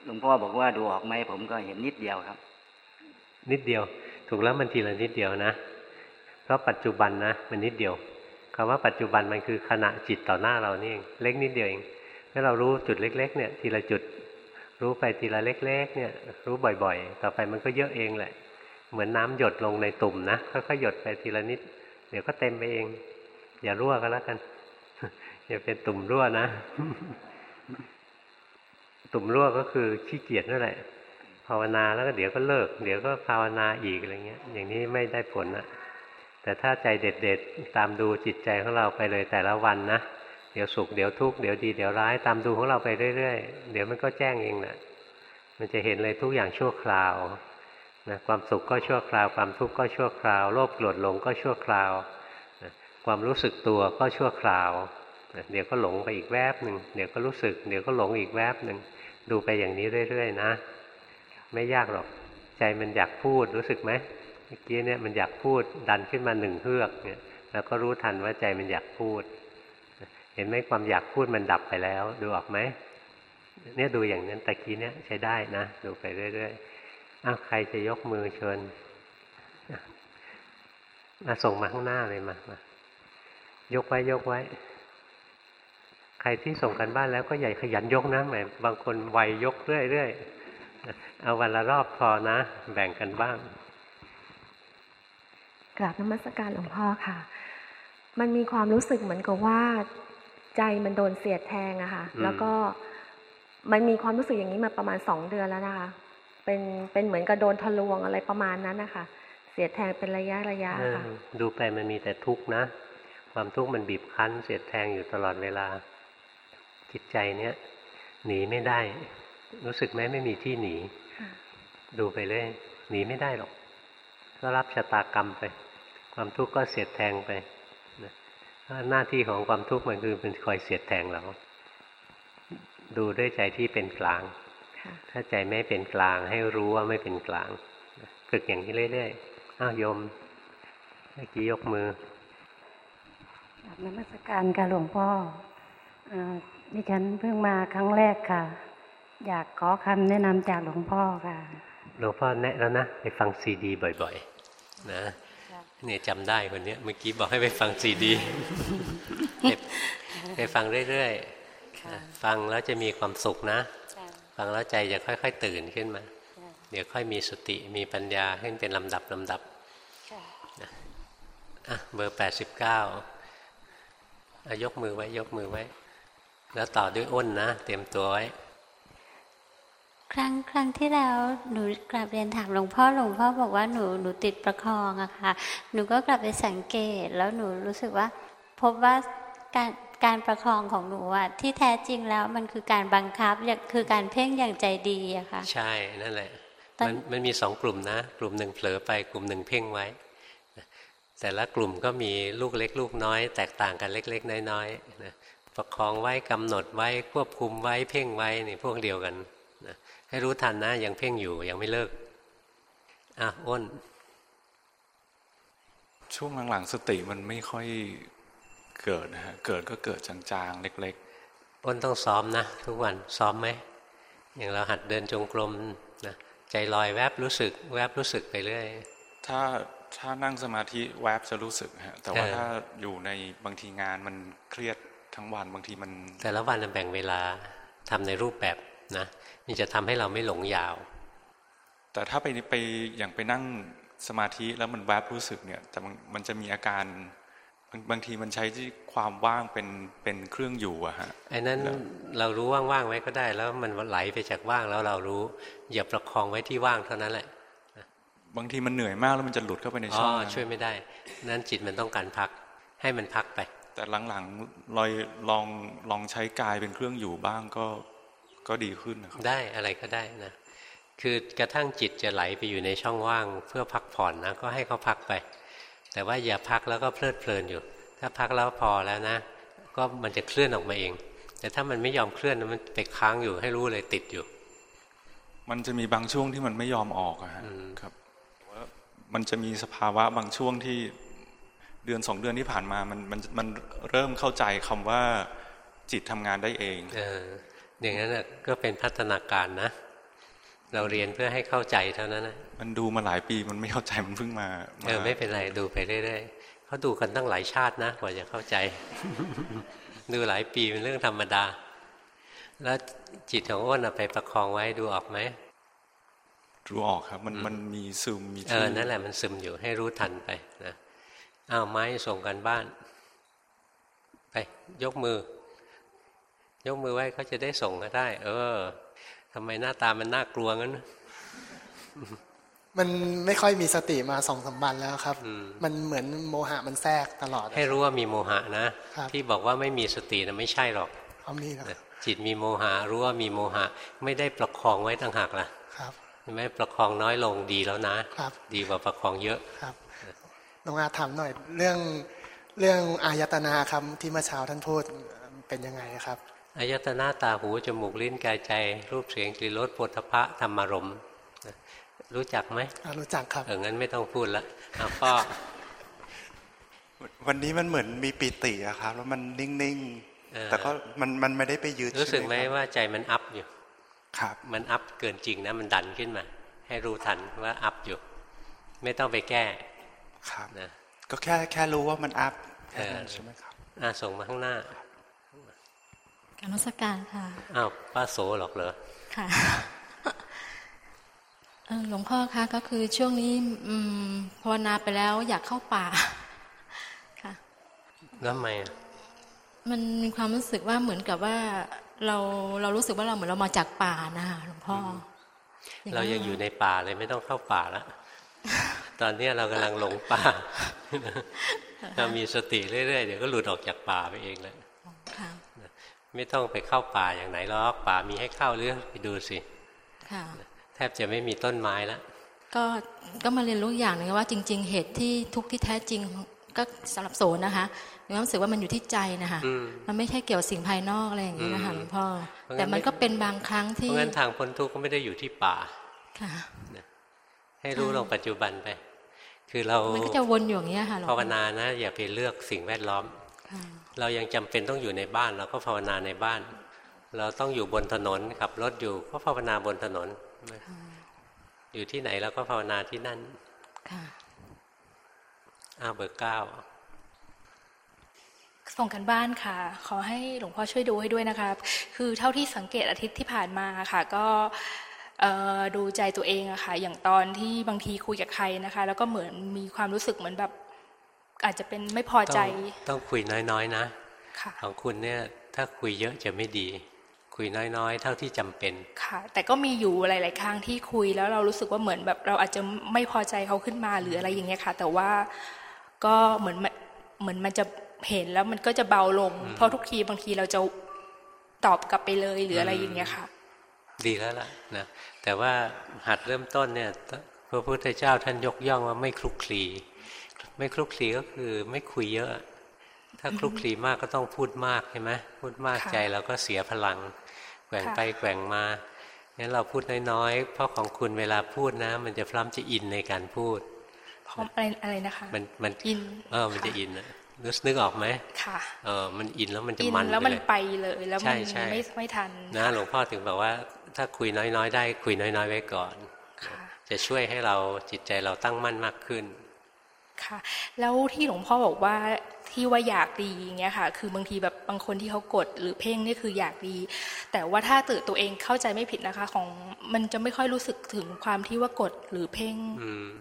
หลวงพ่อบอกว่าดูออกไหมผมก็เห็นนิดเดียวครับ นิดเดียว ถูกแล้วมันทีละนิดเดียวนะเพราะปัจจุบันนะมันนิดเดียวคำว่าปัจจุบันมันคือขณะจิตต่อหน้าเรานี่เองเล็กนิดเดียวเองถ้าเรารู้จุดเล็ก ๆ เนี่ย ทีละจุด รู้ไปทีละเล็ก ๆ เนี่ย รู้บ่อยๆ ต่อไปมันก็เยอะเองแหละ เหมือนน้าหยดลงในตุ่มนะค่อยๆหยดไปทีละนิด เดี๋ยวก็เต็มไปเอง อย่ารั่วก็แล้วกัน อย่าเป็นตุ่มรั่วนะ ตุ่มรั่วก็คือขี้เกียจนั่นแหละ ภาวนาแล้วก็เดี๋ยวก็เลิก เดี๋ยวก็ภาวนาอีกอะไรเงี้ย อย่างนี้ไม่ได้ผลนะแต่ถ้าใจเด็ดๆตามดูจิตใจของเราไปเลยแต่ละวันนะ เดี๋ยวสุขเดี๋ยวทุกข์เดี๋ยวดีเดี๋ยวร้ายตามดูของเราไปเรื่อยๆ เดี๋ยวมันก็แจ้งเองนะมันจะเห็นเลยทุกอย่างชั่วคราวนะความสุขก็ชั่วคราว ความทุกข์ก็ชั่วคราวโลภโกรธหลงก็ชั่วคราวนะความรู้สึกตัวก็ชั่วคราวเดี๋ยวก็หลงไปอีกแวบหนึ่งเดี๋ยวก็รู้สึก เดี๋ยวก็หลงอีกแวบหนึ่งดูไปอย่างนี้เรื่อยๆนะ ไม่ยากหรอกใจมันอยากพูดรู้สึกไหมเมื่อกี้เนี่ยมันอยากพูดดันขึ้นมาหนึ่งเฮือกเนี่ยแล้วก็รู้ทันว่าใจมันอยากพูด ห็นไหมความอยากพูดมันดับไปแล้ว ดูออกไหมเนี่ยดูอย่างนั้นตะกี้เนี่ยใช้ได้นะดูไปเรื่อยๆอ้าวใครจะยกมือเชิญมาส่งมาข้างหน้าเลยมามายกไว้ยกไว้ ใครที่ส่งกันบ้านแล้วก็ใหญ่ขยันยกนะแหมบางคนไวยกเรื่อยๆเอาวันละรอบพอนะ แบ่งกันบ้างกราบนมัสการหลวงพ่อค่ะ มันมีความรู้สึกเหมือนกับว่า ใจมันโดนเสียดแทงอะค่ะ แล้วก็มันมีความรู้สึกอย่างนี้มาประมาณสองเดือนแล้วนะคะ เป็นเป็นเหมือนกับโดนทะลวงอะไรประมาณนั้นนะคะ เสียดแทงเป็นระยะระยะค่ะ ดูไปมันมีแต่ทุกข์นะ ความทุกข์มันบีบคั้น เสียดแทงอยู่ตลอดเวลา จิตใจเนี้ยหนีไม่ได้ รู้สึกไหมไม่มีที่หนี ดูไปเลยหนีไม่ได้หรอก ก็รับชะตากรรมไป ความทุกข์ก็เสียดแทงไปนะ หน้าที่ของความทุกข์มันคือเป็นคอยเสียดแทงเราดูด้วยใจที่เป็นกลาง ถ้าใจไม่เป็นกลาง ให้รู้ว่าไม่เป็นกลาง ฝึกอย่างนี้เรื่อยๆ อ้าวโยม เมื่อกี้ยกมือนมัสการค่ะหลวงพ่ออดิฉันเพิ่งมาครั้งแรกค่ะ อยากขอคำแนะนำจากหลวงพ่อค่ะ หลวงพ่อแนะแล้วนะ ไปฟังซีดีบ่อย ๆ นะ เนี่ยจำได้คนนี้เมื่อกี้บอกให้ไปฟังซีดีไปฟังเรื่อยๆฟังแล้วจะมีความสุขนะ ฟังแล้วใจจะค่อย ๆ ตื่นขึ้นมา เดี๋ยวค่อยมีสติมีปัญญาขึ้นเป็นลำดับลำดับอะเบอร์แปดสิบเก้ายกมือไว้ยกมือไว้ แล้วต่อด้วยอ้นนะ เตรียมตัวไว้ ครั้งครั้งที่แล้วหนูกลับเรียนถามหลวงพ่อหลวงพ่อบอกว่าหนูหนูติดประคองอะค่ะ หนูก็กลับไปสังเกตแล้วหนูรู้สึกว่า พบว่าการการประคองของหนูอะที่แท้จริงแล้วมันคือการบังคับคือการเพ่งอย่างใจดีอะค่ะ ใช่นั่นแหละมันมันมีสองกลุ่มนะ กลุ่มหนึ่งเผลอไปกลุ่มหนึ่งเพ่งไว้ แต่ละกลุ่มก็มีลูกเล็ก ลูกน้อย แตกต่างกันเล็ก ๆ น้อยๆนะประคองไว้กำหนดไว้ควบคุมไว้เพ่งไว้นี่พวกเดียวกันนะ ให้รู้ทันนะ ยังเพ่งอยู่ยังไม่เลิก อะอ้น ช่วงหลังๆสติมันไม่ค่อยเกิดนะฮะเกิดก็เกิดจางๆ เล็กๆอ้นต้องซ้อมนะ ทุกวันซ้อมไหมอย่างเราหัดเดินจงกรมนะใจลอยแวบรู้สึก แวบรู้สึกไปเรื่อยถ้าถ้านั่งสมาธิแวบจะรู้สึกฮะแต่ว่าถ้าอยู่ในบางทีงานมันเครียดทั้งวันบางทีมัน แต่ละวันแบ่งเวลาทำในรูปแบบนะ นี่จะทำให้เราไม่หลงยาว แต่ถ้าไปไปอย่างไปนั่งสมาธิแล้วมันแวบรู้สึกเนี่ยแต่มันจะมีอาการบางทีมันใช้ที่ความว่างเป็นเป็นเครื่องอยู่อะฮะไอ้นั้นเรารู้ว่างๆไว้ก็ได้ แล้วมันไหลไปจากว่างแล้วเรารู้อย่าประคองไว้ที่ว่างเท่านั้นแหละ บางทีมันเหนื่อยมากแล้วมันจะหลุดเข้าไปในช่องช่วยไม่ได้ นั้นจิตมันต้องการพักให้มันพักไป แต่หลังๆลอยลองลองใช้กายเป็นเครื่องอยู่บ้างก็ ก็ดีขึ้นนะครับได้อะไรก็ได้นะคือกระทั่งจิตจะไหลไปอยู่ในช่องว่าง เพื่อพักผ่อนนะก็ให้เขาพักไป แต่ว่าอย่าพักแล้วก็เพลิดเพลินอยู่ ถ้าพักแล้วพอแล้วนะ ก็มันจะเคลื่อนออกมาเอง แต่ถ้ามันไม่ยอมเคลื่อนมันไปค้างอยู่ให้รู้เลยติดอยู่ มันจะมีบางช่วงที่มันไม่ยอมออกอะครับว่ามันจะมีสภาวะบางช่วงที่เดือนสองเดือนที่ผ่านมามันมันมันเริ่มเข้าใจคำว่าจิตทำงานได้เองเอออย่างนั้นก็เป็นพัฒนาการนะ เราเรียนเพื่อให้เข้าใจเท่านั้นนะมันดูมาหลายปีมันไม่เข้าใจมันเพิ่งมาเออไม่เป็นไรดูไปเรื่อยๆเขาดูกันตั้งหลายชาตินะกว่าจะเข้าใจ ดูหลายปีเป็นเรื่องธรรมดา แล้วจิตของอ้นไปประคองไว้ดูออกไหมดูออกครับ มันมันมีซึมมีเออนั่นแหละมันซึมอยู่ให้รู้ทันไปนะอ้าวไม้ส่งกันบ้าน ไป ยกมือ ยกมือไว้เขาจะได้ส่งก็ได้ เออทำไมหน้าตามันน่ากลัวงั้น มันไม่ค่อยมีสติมาสองสามวันแล้วครับ มันเหมือนโมหะมันแทรกตลอด ให้รู้ว่ามีโมหะนะ ที่บอกว่าไม่มีสตินะไม่ใช่หรอกเขามีครับจิตมีโมหะรู้ว่ามีโมหะ ไม่ได้ประคองไว้ต่างหากล่ะ ครับไม่ประคองน้อยลงดีแล้วนะ ครับดีกว่าประคองเยอะ ครับลองอาถามหน่อยเรื่องเรื่องอายตนาครับที่เมื่อเช้าท่านพูดเป็นยังไงครับ อายตนะตาหูจมูกลิ้นกายใจ รูปเสียงกลิ่นรสปุถะพะธรรมารมรู้จักไหมรู้จักครับเอองั้นไม่ต้องพูดละพ่อวันนี้มันเหมือนมีปิติอะครับแล้วมันนิ่งๆแต่ก็มันมันไม่ได้ไปยืดรู้สึกไหมว่าใจมันอัพอยู่ ครับ มันอัพเกินจริงนะมันดันขึ้นมา ให้รู้ทันว่าอัพอยู่ ไม่ต้องไปแก้ครับนะก็แค่แค่รู้ว่ามันอัพแค่นั้นใช่ไหมครับอ่าส่งมาข้างหน้า การนสการค่ะ อ้าว ป้าโสหรอกเหรอ ค่ะหลวงพ่อคะก็คือช่วงนี้ภาวนาไปแล้วอยากเข้าป่า ค่ะแล้วทำไมมันมีความรู้สึกว่าเหมือนกับว่า เราเรารู้สึกว่าเราเหมือนเรามาจากป่านะคะหลวงพ่อ เรายังอยู่ในป่าเลยไม่ต้องเข้าป่าแล้วตอนนี้เรากำลังหลงป่าเรามีสติเรื่อยๆเดี๋ยวก็หลุดออกจากป่าไปเองเลย ไม่ต้องไปเข้าป่าอย่างไหนหรอกป่ามีให้เข้าหรือไปดูสิแทบจะไม่มีต้นไม้แล้วก็ก็มาเรียนรู้อย่างหนึ่งว่าจริง ๆ เหตุที่ทุกข์ที่แท้จริงก็สำหรับโสนะคะมีความรู้สึกว่ามันอยู่ที่ใจนะคะมันไม่ใช่เกี่ยวสิ่งภายนอกอะไรอย่างนี้นะคะหลวงพ่อแต่มันก็เป็นบางครั้งที่เพราะงั้นทางพ้นทุกข์ก็ไม่ได้อยู่ที่ป่าค่ะให้รู้ลงปัจจุบันไป คือเรามันก็จะวนอยู่อย่างนี้ค่ะภาวนานะอย่าไปเลือกสิ่งแวดล้อม เรายังจำเป็นต้องอยู่ในบ้านเราก็ภาวนาในบ้าน เราต้องอยู่บนถนนขับรถอยู่ก็ภาวนาบนถนน อยู่ที่ไหนเราก็ภาวนาที่นั่นค่ะอ้าวเบอร์เก้าส่งกันบ้านค่ะ ขอให้หลวงพ่อช่วยดูให้ด้วยนะครับ คือเท่าที่สังเกตอาทิตย์ที่ผ่านมาค่ะ ก็ดูใจตัวเองอะค่ะ อย่างตอนที่บางทีคุยกับใครนะคะ แล้วก็เหมือนมีความรู้สึกเหมือนแบบ อาจจะเป็นไม่พอใจ ต้องคุยน้อยๆนะของคุณเนี่ยถ้าคุยเยอะจะไม่ดี คุยน้อยๆ เท่าที่จำเป็นค่ะ แต่ก็มีอยู่หลาย ๆ ครั้งที่คุยแล้วเรารู้สึกว่าเหมือนแบบเราอาจจะไม่พอใจเขาขึ้นมาหรืออะไรอย่างเงี้ยค่ะ แต่ว่าก็เหมือนเหมือนมันจะเห็นแล้วมันก็จะเบาลง เพราะทุกทีบางทีเราจะตอบกลับไปเลยหรืออะไรอย่างเงี้ยค่ะ ดีแล้วล่ะนะแต่ว่าหัดเริ่มต้นเนี่ยพระพุทธเจ้าท่านยกย่องว่าไม่คลุกคลี ไม่คลุกคลีก็คือไม่คุยเยอะ ถ้าคลุกคลีมากก็ต้องพูดมากใช่ไหมพูดมากใจเราก็เสียพลัง แกว่งไปแกว่งมางั้นเราพูดน้อยๆ เพราะของคุณเวลาพูดนะ มันจะพร้อมจะอินในการพูดพร้อมอะไรอะไรนะคะ มันมันอินเออมันจะอินนะนึกนึกออกไหมค่ะ เออมันอินแล้วมันจะมันแล้วมันไปเลยแล้วมันไม่ไม่ทันนะหลวงพ่อถึงบอกว่าถ้าคุยน้อยๆ ได้ คุยน้อยๆ ไว้ก่อน จะช่วยให้เราจิตใจเราตั้งมั่นมากขึ้น ค่ะ แล้วที่หลวงพ่อบอกว่าที่ว่าอยากดีอย่างเงี้ยค่ะ คือบางทีแบบบางคนที่เขากดหรือเพ่งนี่คืออยากดี แต่ว่าถ้าตื่นตัวเองเข้าใจไม่ผิดนะคะ ของมันจะไม่ค่อยรู้สึกถึงความที่ว่ากดหรือเพ่ง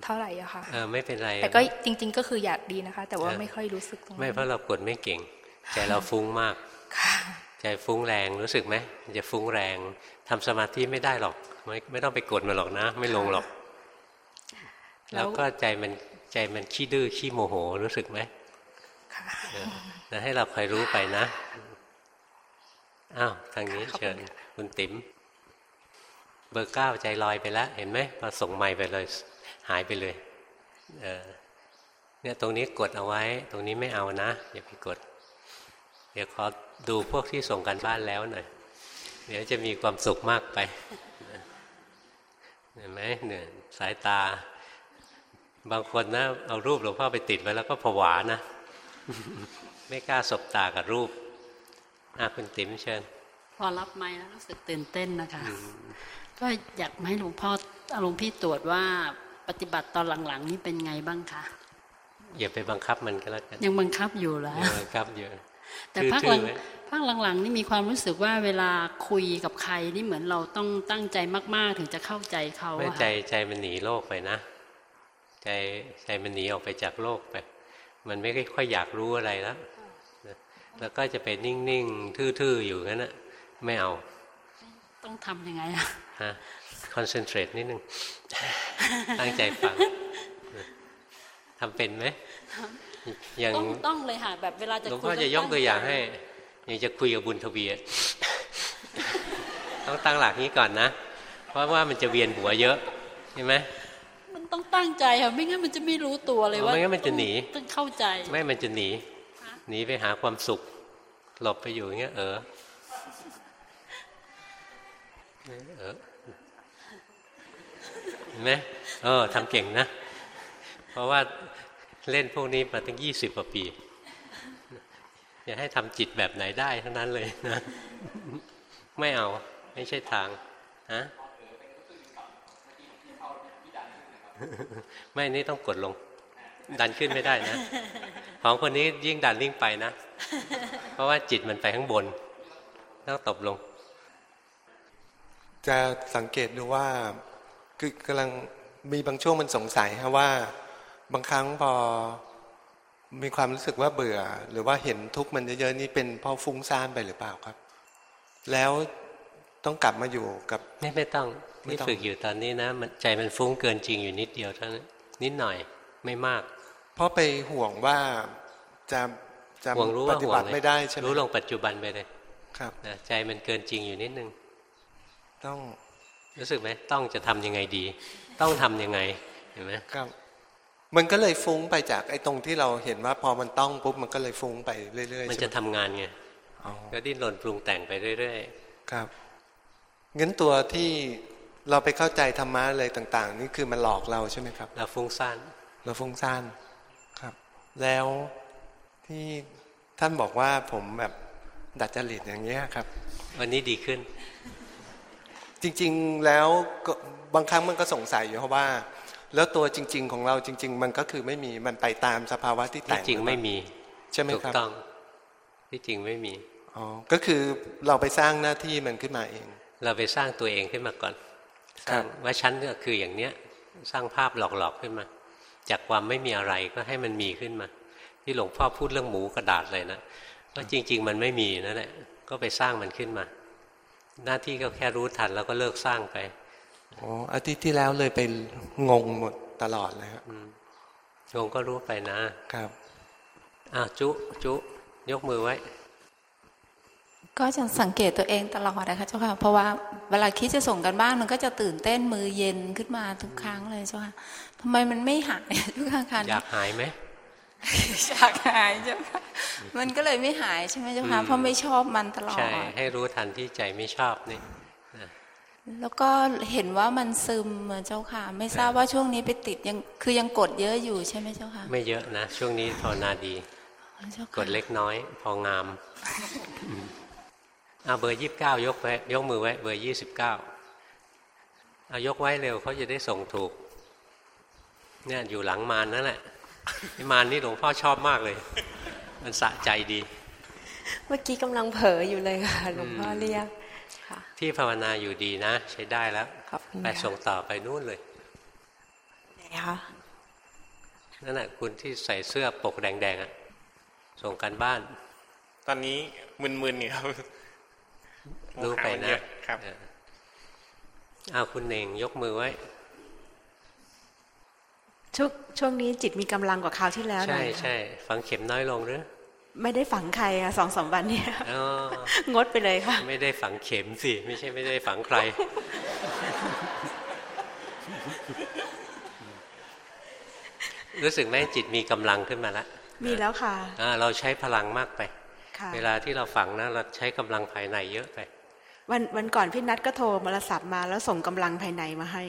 เท่าไหร่อะค่ะเออไม่เป็นไรแต่ก็จริง ๆ ก็คืออยากดีนะคะ แต่ว่าไม่ค่อยรู้สึกตรงไม่เพราะเรากดไม่เก่งใจเราฟุ้งมากใจฟุ้งแรงรู้สึกไหมจะฟุ้งแรงทำสมาธิไม่ได้หรอก ไม่ไม่ต้องไปกดมันหรอกนะ ไม่ลงหรอก แล้วก็ใจมัน ใจมันขี้ดื้อขี้โมโหรู้สึกไหมนะให้เราคอยรู้ไปนะ อ้าวทางนี้เชิญคุณติ๋มเบอร์เก้าใจลอยไปแล้ว เห็นไหมพอส่งไม่ไปเลย หายไปเลยเออเนี่ยตรงนี้กดเอาไว้ ตรงนี้ไม่เอานะอย่าไปกด เดี๋ยวขอดูพวกที่ส่งกันบ้านแล้วหน่อยเดี๋ยวจะมีความสุขมากไปเห็นไหมเนี่ยสายตา บางคนนะเอารูปหลวงพ่อไปติดไว้แล้วก็ผวานะ ไม่กล้าสบตากับรูปอาคุณติ๋มเชิญ พอรับไม้แล้วรู้สึกตื่นเต้นนะคะ ก็อยากให้หลวงพ่อหลวงพี่ตรวจว่าปฏิบัติตอนหลังๆ นี่เป็นไงบ้างคะอย่าไปบังคับมันก็แล้วกันยังบังคับอยู่แล้วบังคับอยู่แต่ภาคหลังภาคหลังๆ นี่มีความรู้สึกว่าเวลาคุยกับใครนี่เหมือนเราต้องตั้งใจมาก ๆ ถึงจะเข้าใจเขาไม่ใจใจมันหนีโลกไปนะ ใจใจมันหนีออกไปจากโลกไป มันไม่ค่อยอยากรู้อะไรแล้วแล้วก็จะไปนิ่งๆ ทื่อๆ อยู่งั้นนะไม่เอา ต้องทำยังไงอะฮะคอนเซนเทรตนิดนึง ตั้งใจฟังทำเป็นไหมยังต้องเลยค่ะ แบบเวลาจะคุยหลวงพ่อจะยกตัวอย่างให้ยังจะคุยกับบุญทวีต้องตั้งหลักนี้ก่อนนะ เพราะว่ามันจะเวียนหัวเยอะใช่ไหม ต้องตั้งใจค่ะไม่งั้นมันจะไม่รู้ตัวเลยว่าไม่งั้นมันจะหนีต้องเข้าใจ ไม่มันจะหนีหนีไปหาความสุข หลบไปอยู่อย่างเงี้ย เออเออเห็นไหมเออทำเก่งนะ เพราะว่าเล่นพวกนี้มาตั้งยี่สิบกว่าปีอย่าให้ทำจิตแบบไหนได้ทั้งนั้นเลยนะ ไม่เอาไม่ใช่ทางฮะ ไม่นี่ต้องกดลง ดันขึ้นไม่ได้นะ ของคนนี้ยิ่งดันลิ่งไปนะ เพราะว่าจิตมันไปข้างบนต้องตบลง จะสังเกตดูว่าคือกำลังมีบางช่วงมันสงสัยฮะว่า บางครั้งพอมีความรู้สึกว่าเบื่อ หรือว่าเห็นทุกข์มันเยอะๆนี่เป็นเพราะฟุ้งซ่านไปหรือเปล่าครับ แล้วต้องกลับมาอยู่กับไม่ไม่ต้อง ที่ฝึกอยู่ตอนนี้นะมันใจมันฟุ้งเกินจริงอยู่นิดเดียวเท่านั้นนิดหน่อยไม่มาก เพราะไปห่วงว่าจะจะปฏิบัติไม่ได้ใช่ไหมรู้ลงปัจจุบันไปเลย ครับนะใจมันเกินจริงอยู่นิดนึง ต้องรู้สึกไหมต้องจะทำยังไงดี ต้องทํำยังไงเห็นไหมครับ มันก็เลยฟุ้งไปจากไอ้ตรงที่เราเห็นว่าพอมันต้องปุ๊บมันก็เลยฟุ้งไปเรื่อยๆมันจะทำงานไงก็ดิ้นรนปรุงแต่งไปเรื่อยๆครับงั้นตัวที่ เราไปเข้าใจธรรมะอะไรต่าง ๆ นี่คือมันหลอกเราใช่ไหมครับ เราฟุ้งซ่านเราฟุ้งซ่านครับ แล้วที่ท่านบอกว่าผมแบบดัดจริตอย่างเงี้ยครับ วันนี้ดีขึ้น จริงๆแล้วบางครั้งมันก็สงสัยอยู่เพราะว่า แล้วตัวจริง ๆ ของเราจริง ๆ มันก็คือไม่มีมันไปตามสภาวะที่แต่งจริงไม่มีใช่ไหมครับถูกต้องที่จริงไม่มีอ๋อก็คือเราไปสร้างหน้าที่มันขึ้นมาเอง เราไปสร้างตัวเองขึ้นมาก่อน สร้างว่าฉันก็คืออย่างเนี้ยสร้างภาพหลอกๆขึ้นมา จากความไม่มีอะไรก็ให้มันมีขึ้นมา ที่หลวงพ่อพูดเรื่องหมูกระดาษเลยนะว่าจริง ๆ มันไม่มีนั่นแหละก็ไปสร้างมันขึ้นมา หน้าที่ก็แค่รู้ทันแล้วก็เลิกสร้างไปอ๋ออาทิตย์ที่แล้วเลยไปงงหมดตลอดเลยครับงงก็รู้ไปนะครับอ้าวจุจุยกมือไว้ ก็จะสังเกตตัวเองตลอดนะคะเจ้าค่ะ เพราะว่าเวลาคิดจะส่งกันบ้างมันก็จะตื่นเต้นมือเย็นขึ้นมาทุกครั้งเลยเจ้าค่ะทำไมมันไม่หายทุกครั้งคันอยากหายไหมอยากหายเจ้าค่ะมันก็เลยไม่หายใช่ไหมเจ้าค่ะเพราะไม่ชอบมันตลอดใช่ให้รู้ทันที่ใจไม่ชอบนี่แล้วก็เห็นว่ามันซึมเจ้าค่ะ ไม่ทราบว่าช่วงนี้ไปติดยังคือยังกดเยอะอยู่ใช่ไหมเจ้าค่ะ ไม่เยอะนะช่วงนี้ภาวนาดีกดเล็กน้อย พองาม เอาเบอร์ยี่สิบเก้ายกไว้ยกมือไว้ เบอร์ยี่สิบเก้าเอายกไว้เร็วเขาจะได้ส่งถูก เนี่ยอยู่หลังมานนั่นแหละมานนี่หลวงพ่อชอบมากเลย มันสะใจดี เมื่อกี้กำลังเผลออยู่เลยค่ะหลวงพ่อเรียกที่ภาวนาอยู่ดีนะ ใช้ได้แล้วไปส่งต่อไปนู่นเลยไหนคะนั่นแหละคุณที่ใส่เสื้อปกแดงๆอะส่งกันบ้าน ตอนนี้มึนๆนี่ครับ รู้ไปนะครับเอาคุณเน่งยกมือไว้ช่วงช่วงนี้จิตมีกำลังกว่าคราวที่แล้วใช่ใช่ฝังเข็มน้อยลงหรือไม่ได้ฝังใครค่ะสองสามวันนี้งดไปเลยค่ะ ไม่ได้ฝังเข็มสิ ไม่ใช่ไม่ได้ฝังใคร รู้สึกไหมจิตมีกำลังขึ้นมาแล้วมีแล้วค่ะเราใช้พลังมากไป เวลาที่เราฝังนะเราใช้กำลังภายในเยอะไป วันวันก่อนพี่นัทก็โทรมาศัพท์มา แล้วส่งกำลังภายในมาให้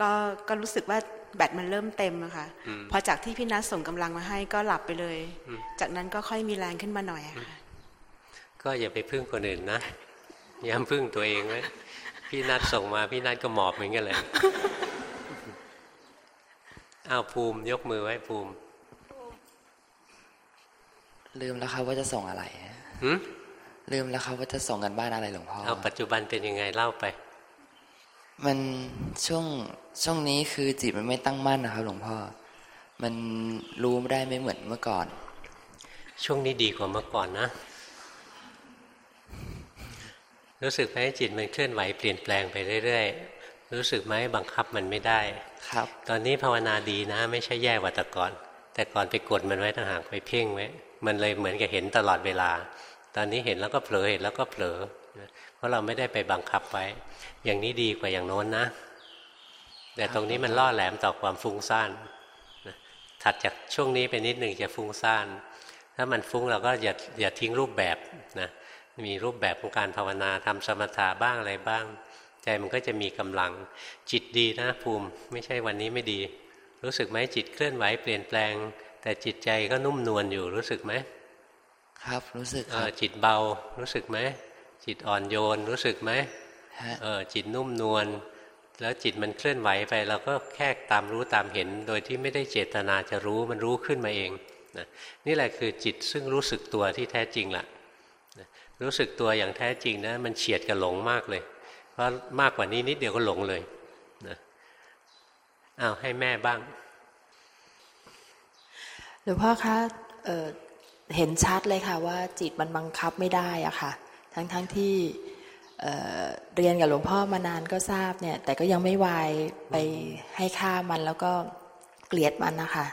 ก็ก็รู้สึกว่าแบตมันเริ่มเต็มอะค่ะพอจากที่พี่นัทส่งกำลังมาให้ก็หลับไปเลย จากนั้นก็ค่อยมีแรงขึ้นมาหน่อยค่ะก็อย่าไปพึ่งคนอื่นนะย้ำพึ่งตัวเองไว้พี่นัทส่งมาพี่นัทก็หมอบเหมือนกันเลยอ้าวภูมิยกมือไว้ภูมิ ลืมแล้วครับว่าจะส่งอะไร ลืมแล้วครับว่าจะส่งกันบ้านอะไรหลวงพ่อเอาปัจจุบันเป็นยังไงเล่าไป มันช่วงช่วงนี้คือจิตมันไม่ตั้งมั่นนะครับ หลวงพ่อ มันรู้ไม่ได้ไม่เหมือนเมื่อก่อน ช่วงนี้ดีกว่าเมื่อก่อนนะ รู้สึกไหมจิตมันเคลื่อนไหวเปลี่ยนแปลงไปเรื่อยๆ รู้สึกไหมบังคับมันไม่ได้ ครับ ตอนนี้ภาวนาดีนะ ไม่ใช่แย่กว่าแต่ก่อน แต่ก่อนไปกดมันไว้ต่างหากไปเพ่งไว้ มันเลยเหมือนกับเห็นตลอดเวลา ตอนนี้เห็นแล้วก็เผลอเห็นแล้วก็เผลอเพราะเราไม่ได้ไปบังคับไว้ อย่างนี้ดีกว่าอย่างโน้นนะ แต่ตรงนี้มันล่อแหลมต่อความฟุ้งซ่านถัดจากช่วงนี้ไปนิดหนึ่งจะฟุ้งซ่าน ถ้ามันฟุ้งเราก็อย่าอย่าทิ้งรูปแบบนะมีรูปแบบของการภาวนาทำสมถะบ้างอะไรบ้าง ใจมันก็จะมีกำลังจิตดีนะภูมิ ไม่ใช่วันนี้ไม่ดี รู้สึกไหมจิตเคลื่อนไหวเปลี่ยนแปลง แต่จิตใจก็นุ่มนวลอยู่รู้สึกไหม ครับรู้สึกครับจิตเบารู้สึกไหมจิตอ่อนโยนรู้สึกไหมเออจิตนุ่มนวลแล้วจิตมันเคลื่อนไหวไปเราก็แค่ตามรู้ตามเห็น โดยที่ไม่ได้เจตนาจะรู้มันรู้ขึ้นมาเองนะนี่แหละคือจิตซึ่งรู้สึกตัวที่แท้จริงละะรู้สึกตัวอย่างแท้จริงนะมันเฉียดกับหลงมากเลย เพราะมากกว่านี้นิดเดียวก็หลงเลยนะอ้าวให้แม่บ้างหลวงพ่อคะ เห็นชัดเลยค่ะว่าจิตมันบังคับไม่ได้อะค่ะ ทั้งทั้งที่เเรียนกับหลวงพ่อมานานก็ทราบเนี่ย แต่ก็ยังไม่วายไปให้ค่ามันแล้วก็เกลียดมันนะคะ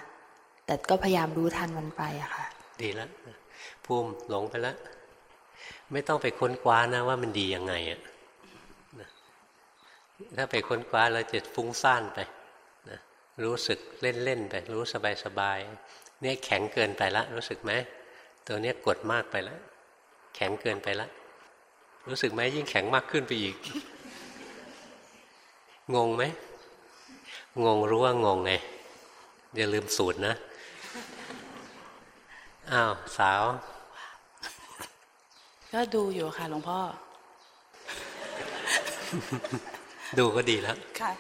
แต่ก็พยายามรู้ทันมันไปอะค่ะ ดีแล้วภูมิหลงไปแล้วไม่ต้องไปค้นคว้านะว่ามันดียังไงอะถ้าไปค้นคว้าเราจะฟุ้งซ่านไปนะรู้สึกเล่นๆไป รู้สบายๆเนี่ยแข็งเกินไปละรู้สึกไหม ตัวเนี้ยกดมากไปแล้ว แข็งเกินไปละรู้สึกไหมยิ่งแข็งมากขึ้นไปอีก งงไหม งงรู้ว่างงไง อย่าลืมสูตรนะ อ้าว สาว ก็ดูอยู่ค่ะหลวงพ่อ ดูก็ดีแล้ว ค่ะ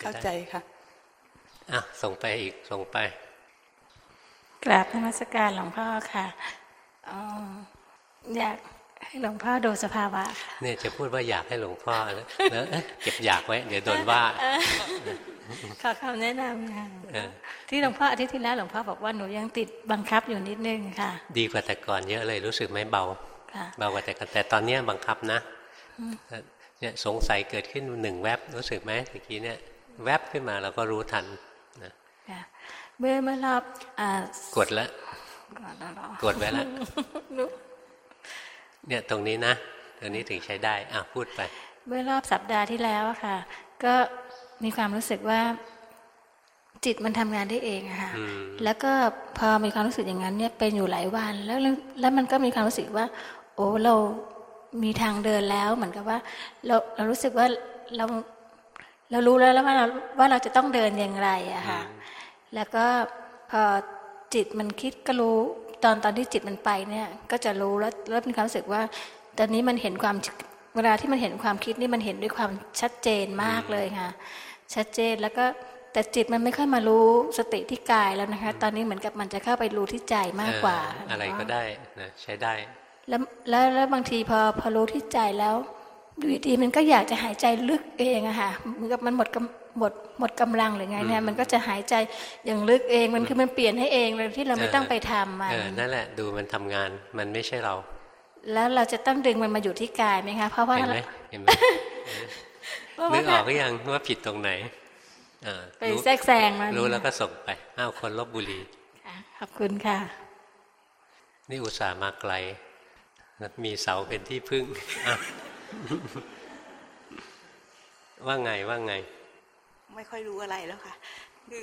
เข้าใจค่ะ อะ ส่งไปอีก ส่งไป กราบนมัสการหลวงพ่อค่ะอยากให้หลวงพ่อดูสภาวะค่ะเนี่ยจะพูดว่าอยากให้หลวงพ่อแล้วเก็บอยากไว้เดี๋ยวโดนว่าขอคำแนะนำค่ะที่หลวงพ่ออาทิตย์ที่แล้วหลวงพ่อบอกว่าหนูยังติดบังคับอยู่นิดนึงค่ะ ดีกว่าแต่ก่อนเยอะเลยรู้สึกไหมเบาเบากว่าแต่ก่อนแต่ตอนนี้บังคับนะเนี่ยสงสัยเกิดขึ้นหนึ่งแวบรู้สึกไหมตะกี้เนี่ย แวบขึ้นมาเราก็รู้ทันนะ เมื่อเมื่อรอบกดแล้วกดไว้แล้วเนี่ยตรงนี้นะตรงนี้ถึงใช้ได้อะพูดไป เมื่อรอบสัปดาห์ที่แล้วค่ะ ก็มีความรู้สึกว่า จิตมันทำงานได้เองค่ะแล้วก็พอมีความรู้สึกอย่างนั้น เนี่ยเป็นอยู่หลายวัน แล้วแล้วมันก็มีความรู้สึกว่า โอ้เรามีทางเดินแล้ว เหมือนกับว่า เราเรารู้สึกว่าเราเรารู้แล้วแล้วว่าเราว่าเราจะต้องเดินอย่างไรอะค่ะ แล้วก็พอจิตมันคิดก็รู้ตอนตอนที่จิตมันไปเนี่ยก็จะรู้แล้วแล้วมีความรู้สึกว่า ตอนนี้มันเห็นความเวลาที่มันเห็นความคิดนี่มันเห็นด้วยความชัดเจนมากเลยค่ะ ชัดเจนแล้วก็แต่จิตมันไม่ค่อยมารู้สติที่กายแล้วนะคะ ตอนนี้เหมือนกับมันจะเข้าไปรู้ที่ใจมากกว่า อะไรก็ได้นะใช้ได้ แล้วแล้วแล้วบางทีพอพอรู้ที่ใจแล้ว ดูดีมันก็อยากจะหายใจลึกเองอะค่ะเหมือนกับมันหมดหมดหมดกำลังหรือไงเนี่ยมันก็จะหายใจอย่างลึกเองมันคือมันเปลี่ยนให้เองเลยที่เราไม่ต้องไปทำมันนั่นแหละดูมันทำงานมันไม่ใช่เรา แล้วเราจะต้องดึงมันมาอยู่ที่กายไหมคะเพราะว่าเห็นไหมเห็นไหมนึกออกก็ยังว่าผิดตรงไหนไปแทรกแซงมันรู้แล้วก็ส่งไปอ้าวคนลบบุรีขอบคุณค่ะ นี่อุตส่าห์มาไกลมีเสาเป็นที่พึ่ง ว่าไงว่าไง ไม่ค่อยรู้อะไรแล้วค่ะคือ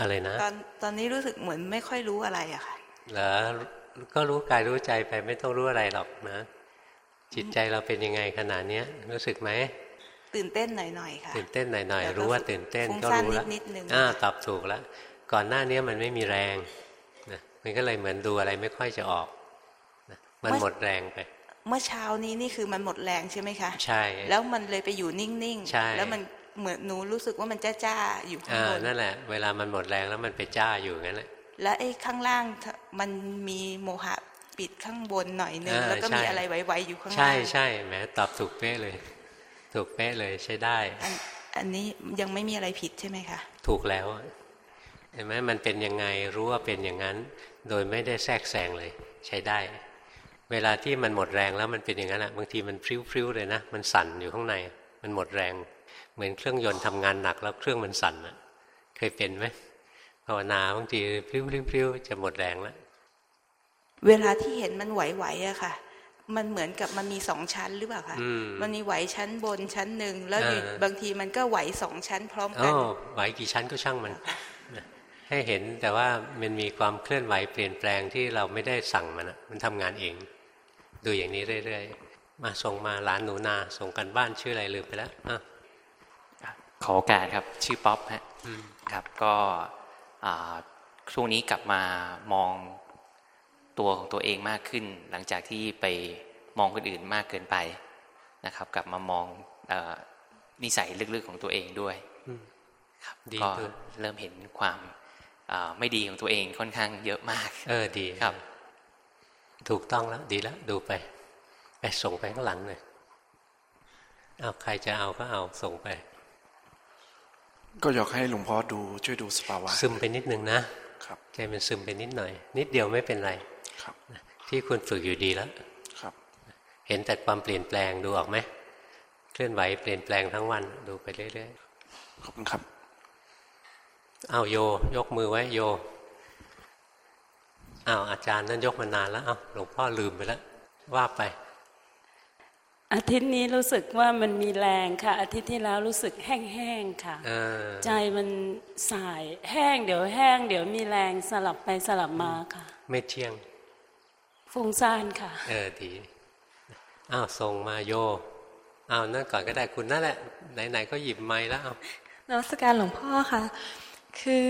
อะไรนะ ตอนตอนนี้รู้สึกเหมือนไม่ค่อยรู้อะไรอะค่ะเหรอก็รู้กายรู้ใจไปไม่ต้องรู้อะไรหรอกนะ จิตใจเราเป็นยังไงขนาดนี้รู้สึกไหมตื่นเต้นหน่อยๆค่ะตื่นเต้นหน่อยๆรู้ว่าตื่นเต้นก็รู้แล้วอ่าตอบถูกแล้วก่อนหน้านี้มันไม่มีแรงนะมันก็เลยเหมือนดูอะไรไม่ค่อยจะออกนะมันหมดแรงไป เมื่อเช้านี้นี่คือมันหมดแรงใช่ไหมคะ ใช่ แล้วมันเลยไปอยู่นิ่งๆใช่แล้วมันเหมือนหนูรู้สึกว่ามันจ้าจ้าอยู่ข้างบนนั่นแหละ เวลามันหมดแรงแล้วมันไปจ้าอยู่งั้นแหละแล้วไอ้ข้างล่างมันมีโมหะปิดข้างบนหน่อยนึงแล้วก็มีอะไรไว้ๆอยู่ข้างล่างใช่ใช่แหมตอบถูกเป๊ะเลย ถูกเป๊ะเลยใช้ได้ อันนี้ยังไม่มีอะไรผิดใช่ไหมคะถูกแล้วเห็นไหมมันเป็นยังไงรู้ว่าเป็นอย่างนั้น โดยไม่ได้แทรกแซงเลย ใช้ได้ เวลาที่มันหมดแรงแล้วมันเป็นอย่างนั้นอะบางทีมันพริ้วๆเลยนะ มันสั่นอยู่ข้างใน มันหมดแรง เหมือนเครื่องยนต์ทำงานหนักแล้วเครื่องมันสั่นอะเคยเป็นไหมภาวนาบางทีพริ้วๆจะหมดแรงแล้วเวลาที่เห็นมันไหวๆอะค่ะ มันเหมือนกับมันมีสองชั้นหรือเปล่าคะมันมีไหวชั้นบนชั้นหนึ่งแล้วบางทีมันก็ไหวสองชั้น พร้อมกันไหวกี่ชั้นก็ช่างมัน ให้เห็นแต่ว่ามันมีความเคลื่อนไหวเปลี่ยนแปลงที่เราไม่ได้สั่งมันมันทำงานเอง ดูอย่างนี้เรื่อยๆ มาส่งมาหลานหนูนาส่งกันบ้านชื่ออะไรลืมไปแล้วขอโอกาสครับ ชื่อป๊อปฮะครับก็ช่วงนี้กลับมามองตัวของตัวเองมากขึ้น หลังจากที่ไปมองคนอื่นมากเกินไปนะครับ กลับมามองอนิสัยลึกๆของตัวเองด้วยครับก็เริ่มเห็นความไม่ดีของตัวเองค่อนข้างเยอะมาก เออดีครับ ถูกต้องแล้วดีแล้วดูไป ไปส่งไปข้างหลังเลยเอาใครจะเอาก็เอาส่งไป ก็อยากให้หลวงพ่อดูช่วยดูสภาวะ ซึมไปนิดนึงนะครับใจมันซึมไปนิดหน่อย นิดเดียวไม่เป็นไรครับ ที่คุณฝึกอยู่ดีแล้วครับ เห็นแต่ความเปลี่ยนแปลงดูออกไหมเคลื่อนไหวเปลี่ยนแปลงทั้งวันดูไปเรื่อยๆขอบคุณครับ เอาโย ยกมือไว้โย อ้าวอาจารย์นั่นยกมานานแล้วอ้าวหลวงพ่อลืมไปแล้วว่าไป อาทิตย์นี้รู้สึกว่ามันมีแรงค่ะ อาทิตย์ที่แล้วรู้สึกแห้งๆค่ะใจมันสายแห้งเดี๋ยวแห้ง เดี๋ยวมีแรงสลับไปสลับมาค่ะ ไม่เที่ยงฟุ้งซ่านค่ะ เออดีอ้าวส่งมาโยอ้าวนั่นก่อนก็ได้คุณนั่นแหละ ไหนๆก็หยิบไม้แล้วนวัตการหลวงพ่อค่ะ คือ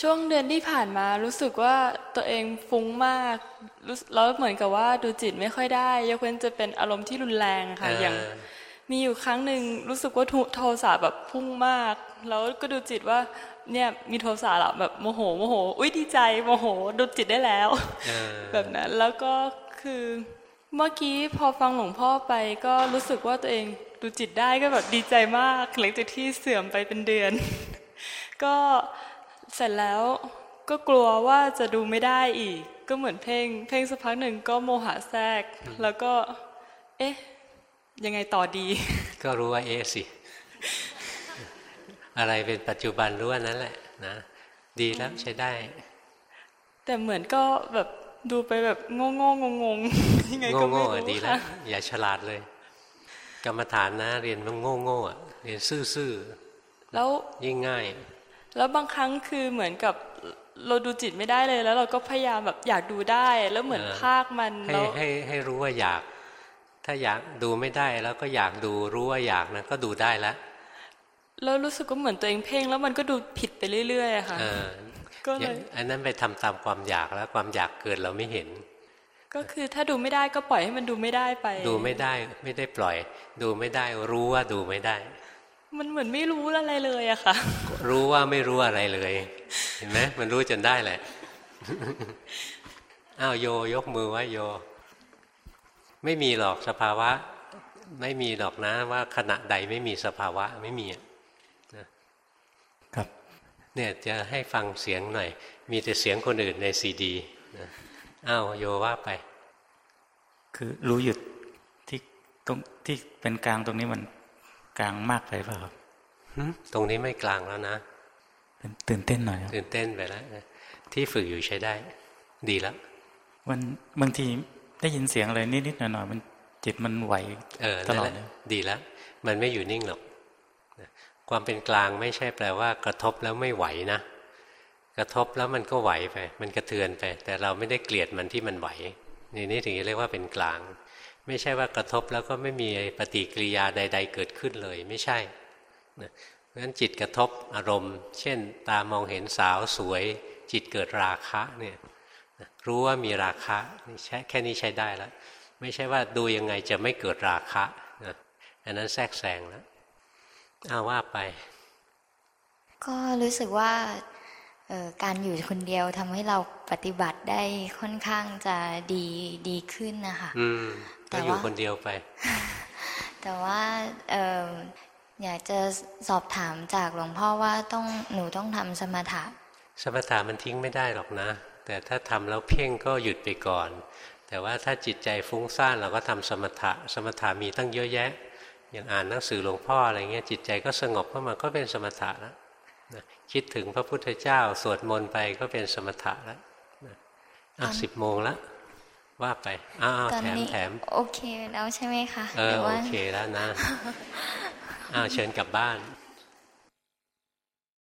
ช่วงเดือนที่ผ่านมารู้สึกว่าตัวเองฟุ้งมากแล้วเหมือนกับว่าดูจิตไม่ค่อยได้ ยกเว้นจะเป็นอารมณ์ที่รุนแรงค่ะ อย่างมีอยู่ครั้งหนึ่งรู้สึกว่าโทสะแบบพุ่งมาก แล้วก็ดูจิตว่าเนี่ยมีโทสะแบบโมโหโมโห อุ้ยดีใจโมโหดูจิตได้แล้วแบบนั้นแล้วก็คือเมื่อกี้พอฟังหลวงพ่อไปก็รู้สึกว่าตัวเองดูจิตได้ก็แบบดีใจมากหลังจากที่เสื่อมไปเป็นเดือน ก็ เสร็จแล้วก็กลัวว่าจะดูไม่ได้อีก ก็เหมือนเพลงเพลงสักพักหนึ่งก็โมหะแทรก แล้วก็ เอ๊ะ ยังไงต่อดี ก็รู้ว่าเอ๊ะสิ อะไรเป็นปัจจุบันรู้ว่านั้นแหละนะดีแล้วใช้ได้ แต่เหมือนก็แบบดูไปแบบโง่โง่งงงยังไงก็ไม่รู้ดีแล้ว อย่าฉลาดเลย กรรมฐานนะ เรียนมันโง่โง่เรียนซื่อๆแล้วยิ่งง่าย แล้วบางครั้งคือเหมือนกับเราดูจิตไม่ได้เลย แล้วเราก็พยายามแบบอยากดูได้ แล้วเหมือนภาคมันให้ให้ให้รู้ว่าอยาก ถ้าอยากดูไม่ได้แล้วก็อยากดูรู้ว่าอยากนะก็ดูได้แล้วแล้วรู้สึกก็เหมือนตัวเองเพ่งแล้วมันก็ดูผิดไปเรื่อยๆค่ะก็เลยอันนั้นไปทำตามความอยากแล้วความอยากเกิดเราไม่เห็น ก็คือถ้าดูไม่ได้ก็ปล่อยให้มันดูไม่ได้ไป ดูไม่ได้ไม่ได้ปล่อย ดูไม่ได้รู้ว่าดูไม่ได้ มันเหมือนไม่รู้อะไรเลยอะค่ะ รู้ว่าไม่รู้อะไรเลย เห็นไหมมันรู้จนได้แหละ อ้าวโยยกมือไว้โย ไม่มีหรอกสภาวะ ไม่มีหรอกนะว่าขณะใดไม่มีสภาวะไม่มีครับ เนี่ยจะให้ฟังเสียงหน่อย มีแต่เสียงคนอื่นในซีดีอ้าวโยว่าไป คือรู้หยุดที่ตรงที่เป็นกลางตรงนี้มัน กลางมากไปเปล่าครับตรงนี้ไม่กลางแล้วนะ ตื่นเต้นหน่อยตื่นเต้นไปแล้วที่ฝึกอยู่ใช้ได้ ดีแล้ววันบางทีได้ยินเสียงอะไรนิดๆหน่อยๆมันจิตมันไหวตลอดดีแล้วมันไม่อยู่นิ่งหรอกความเป็นกลางไม่ใช่แปลว่า กระทบแล้วไม่ไหวนะกระทบแล้วมันก็ไหวไป มันกระเทือนไป แต่เราไม่ได้เกลียดมันที่มันไหวนี่นี่ถึงจะเรียกว่าเป็นกลาง ไม่ใช่ว่ากระทบแล้วก็ไม่มีปฏิกิริยาใด ๆ เกิดขึ้นเลยไม่ใช่เพราะฉะนั้นจิตกระทบอารมณ์ เช่น ตามองเห็นสาวสวย จิตเกิดราคะเนี่ยรู้ว่ามีราคะใช่แค่นี้ใช้ได้แล้วไม่ใช่ว่าดูยังไงจะไม่เกิดราคะนะอันนั้นแทรกแซงแล้วเอาว่าไป ก็รู้สึกว่าการอยู่คนเดียวทำให้เราปฏิบัติได้ค่อนข้างจะดีดีขึ้นนะคะ แต่อยู่คนเดียวไป แต่ว่าอยากจะสอบถามจากหลวงพ่อว่าต้องหนูต้องทำสมถะ สมถะมันทิ้งไม่ได้หรอกนะ แต่ถ้าทำแล้วเพ่งก็หยุดไปก่อน แต่ว่าถ้าจิตใจฟุ้งซ่านเราก็ทำสมถะ สมถะมีตั้งเยอะแยะ อย่างอ่านหนังสือหลวงพ่ออะไรเงี้ยจิตใจก็สงบเข้ามาก็เป็นสมถะแล้วคิดถึงพระพุทธเจ้าสวดมนต์ไปก็เป็นสมถะแล้วอะสิบโมงแล้ว ว่าไปอ้าวแถมแถมโอเคแล้วใช่ไหมคะเออโอเคแล้วนะอ้าวเชิญกลับบ้าน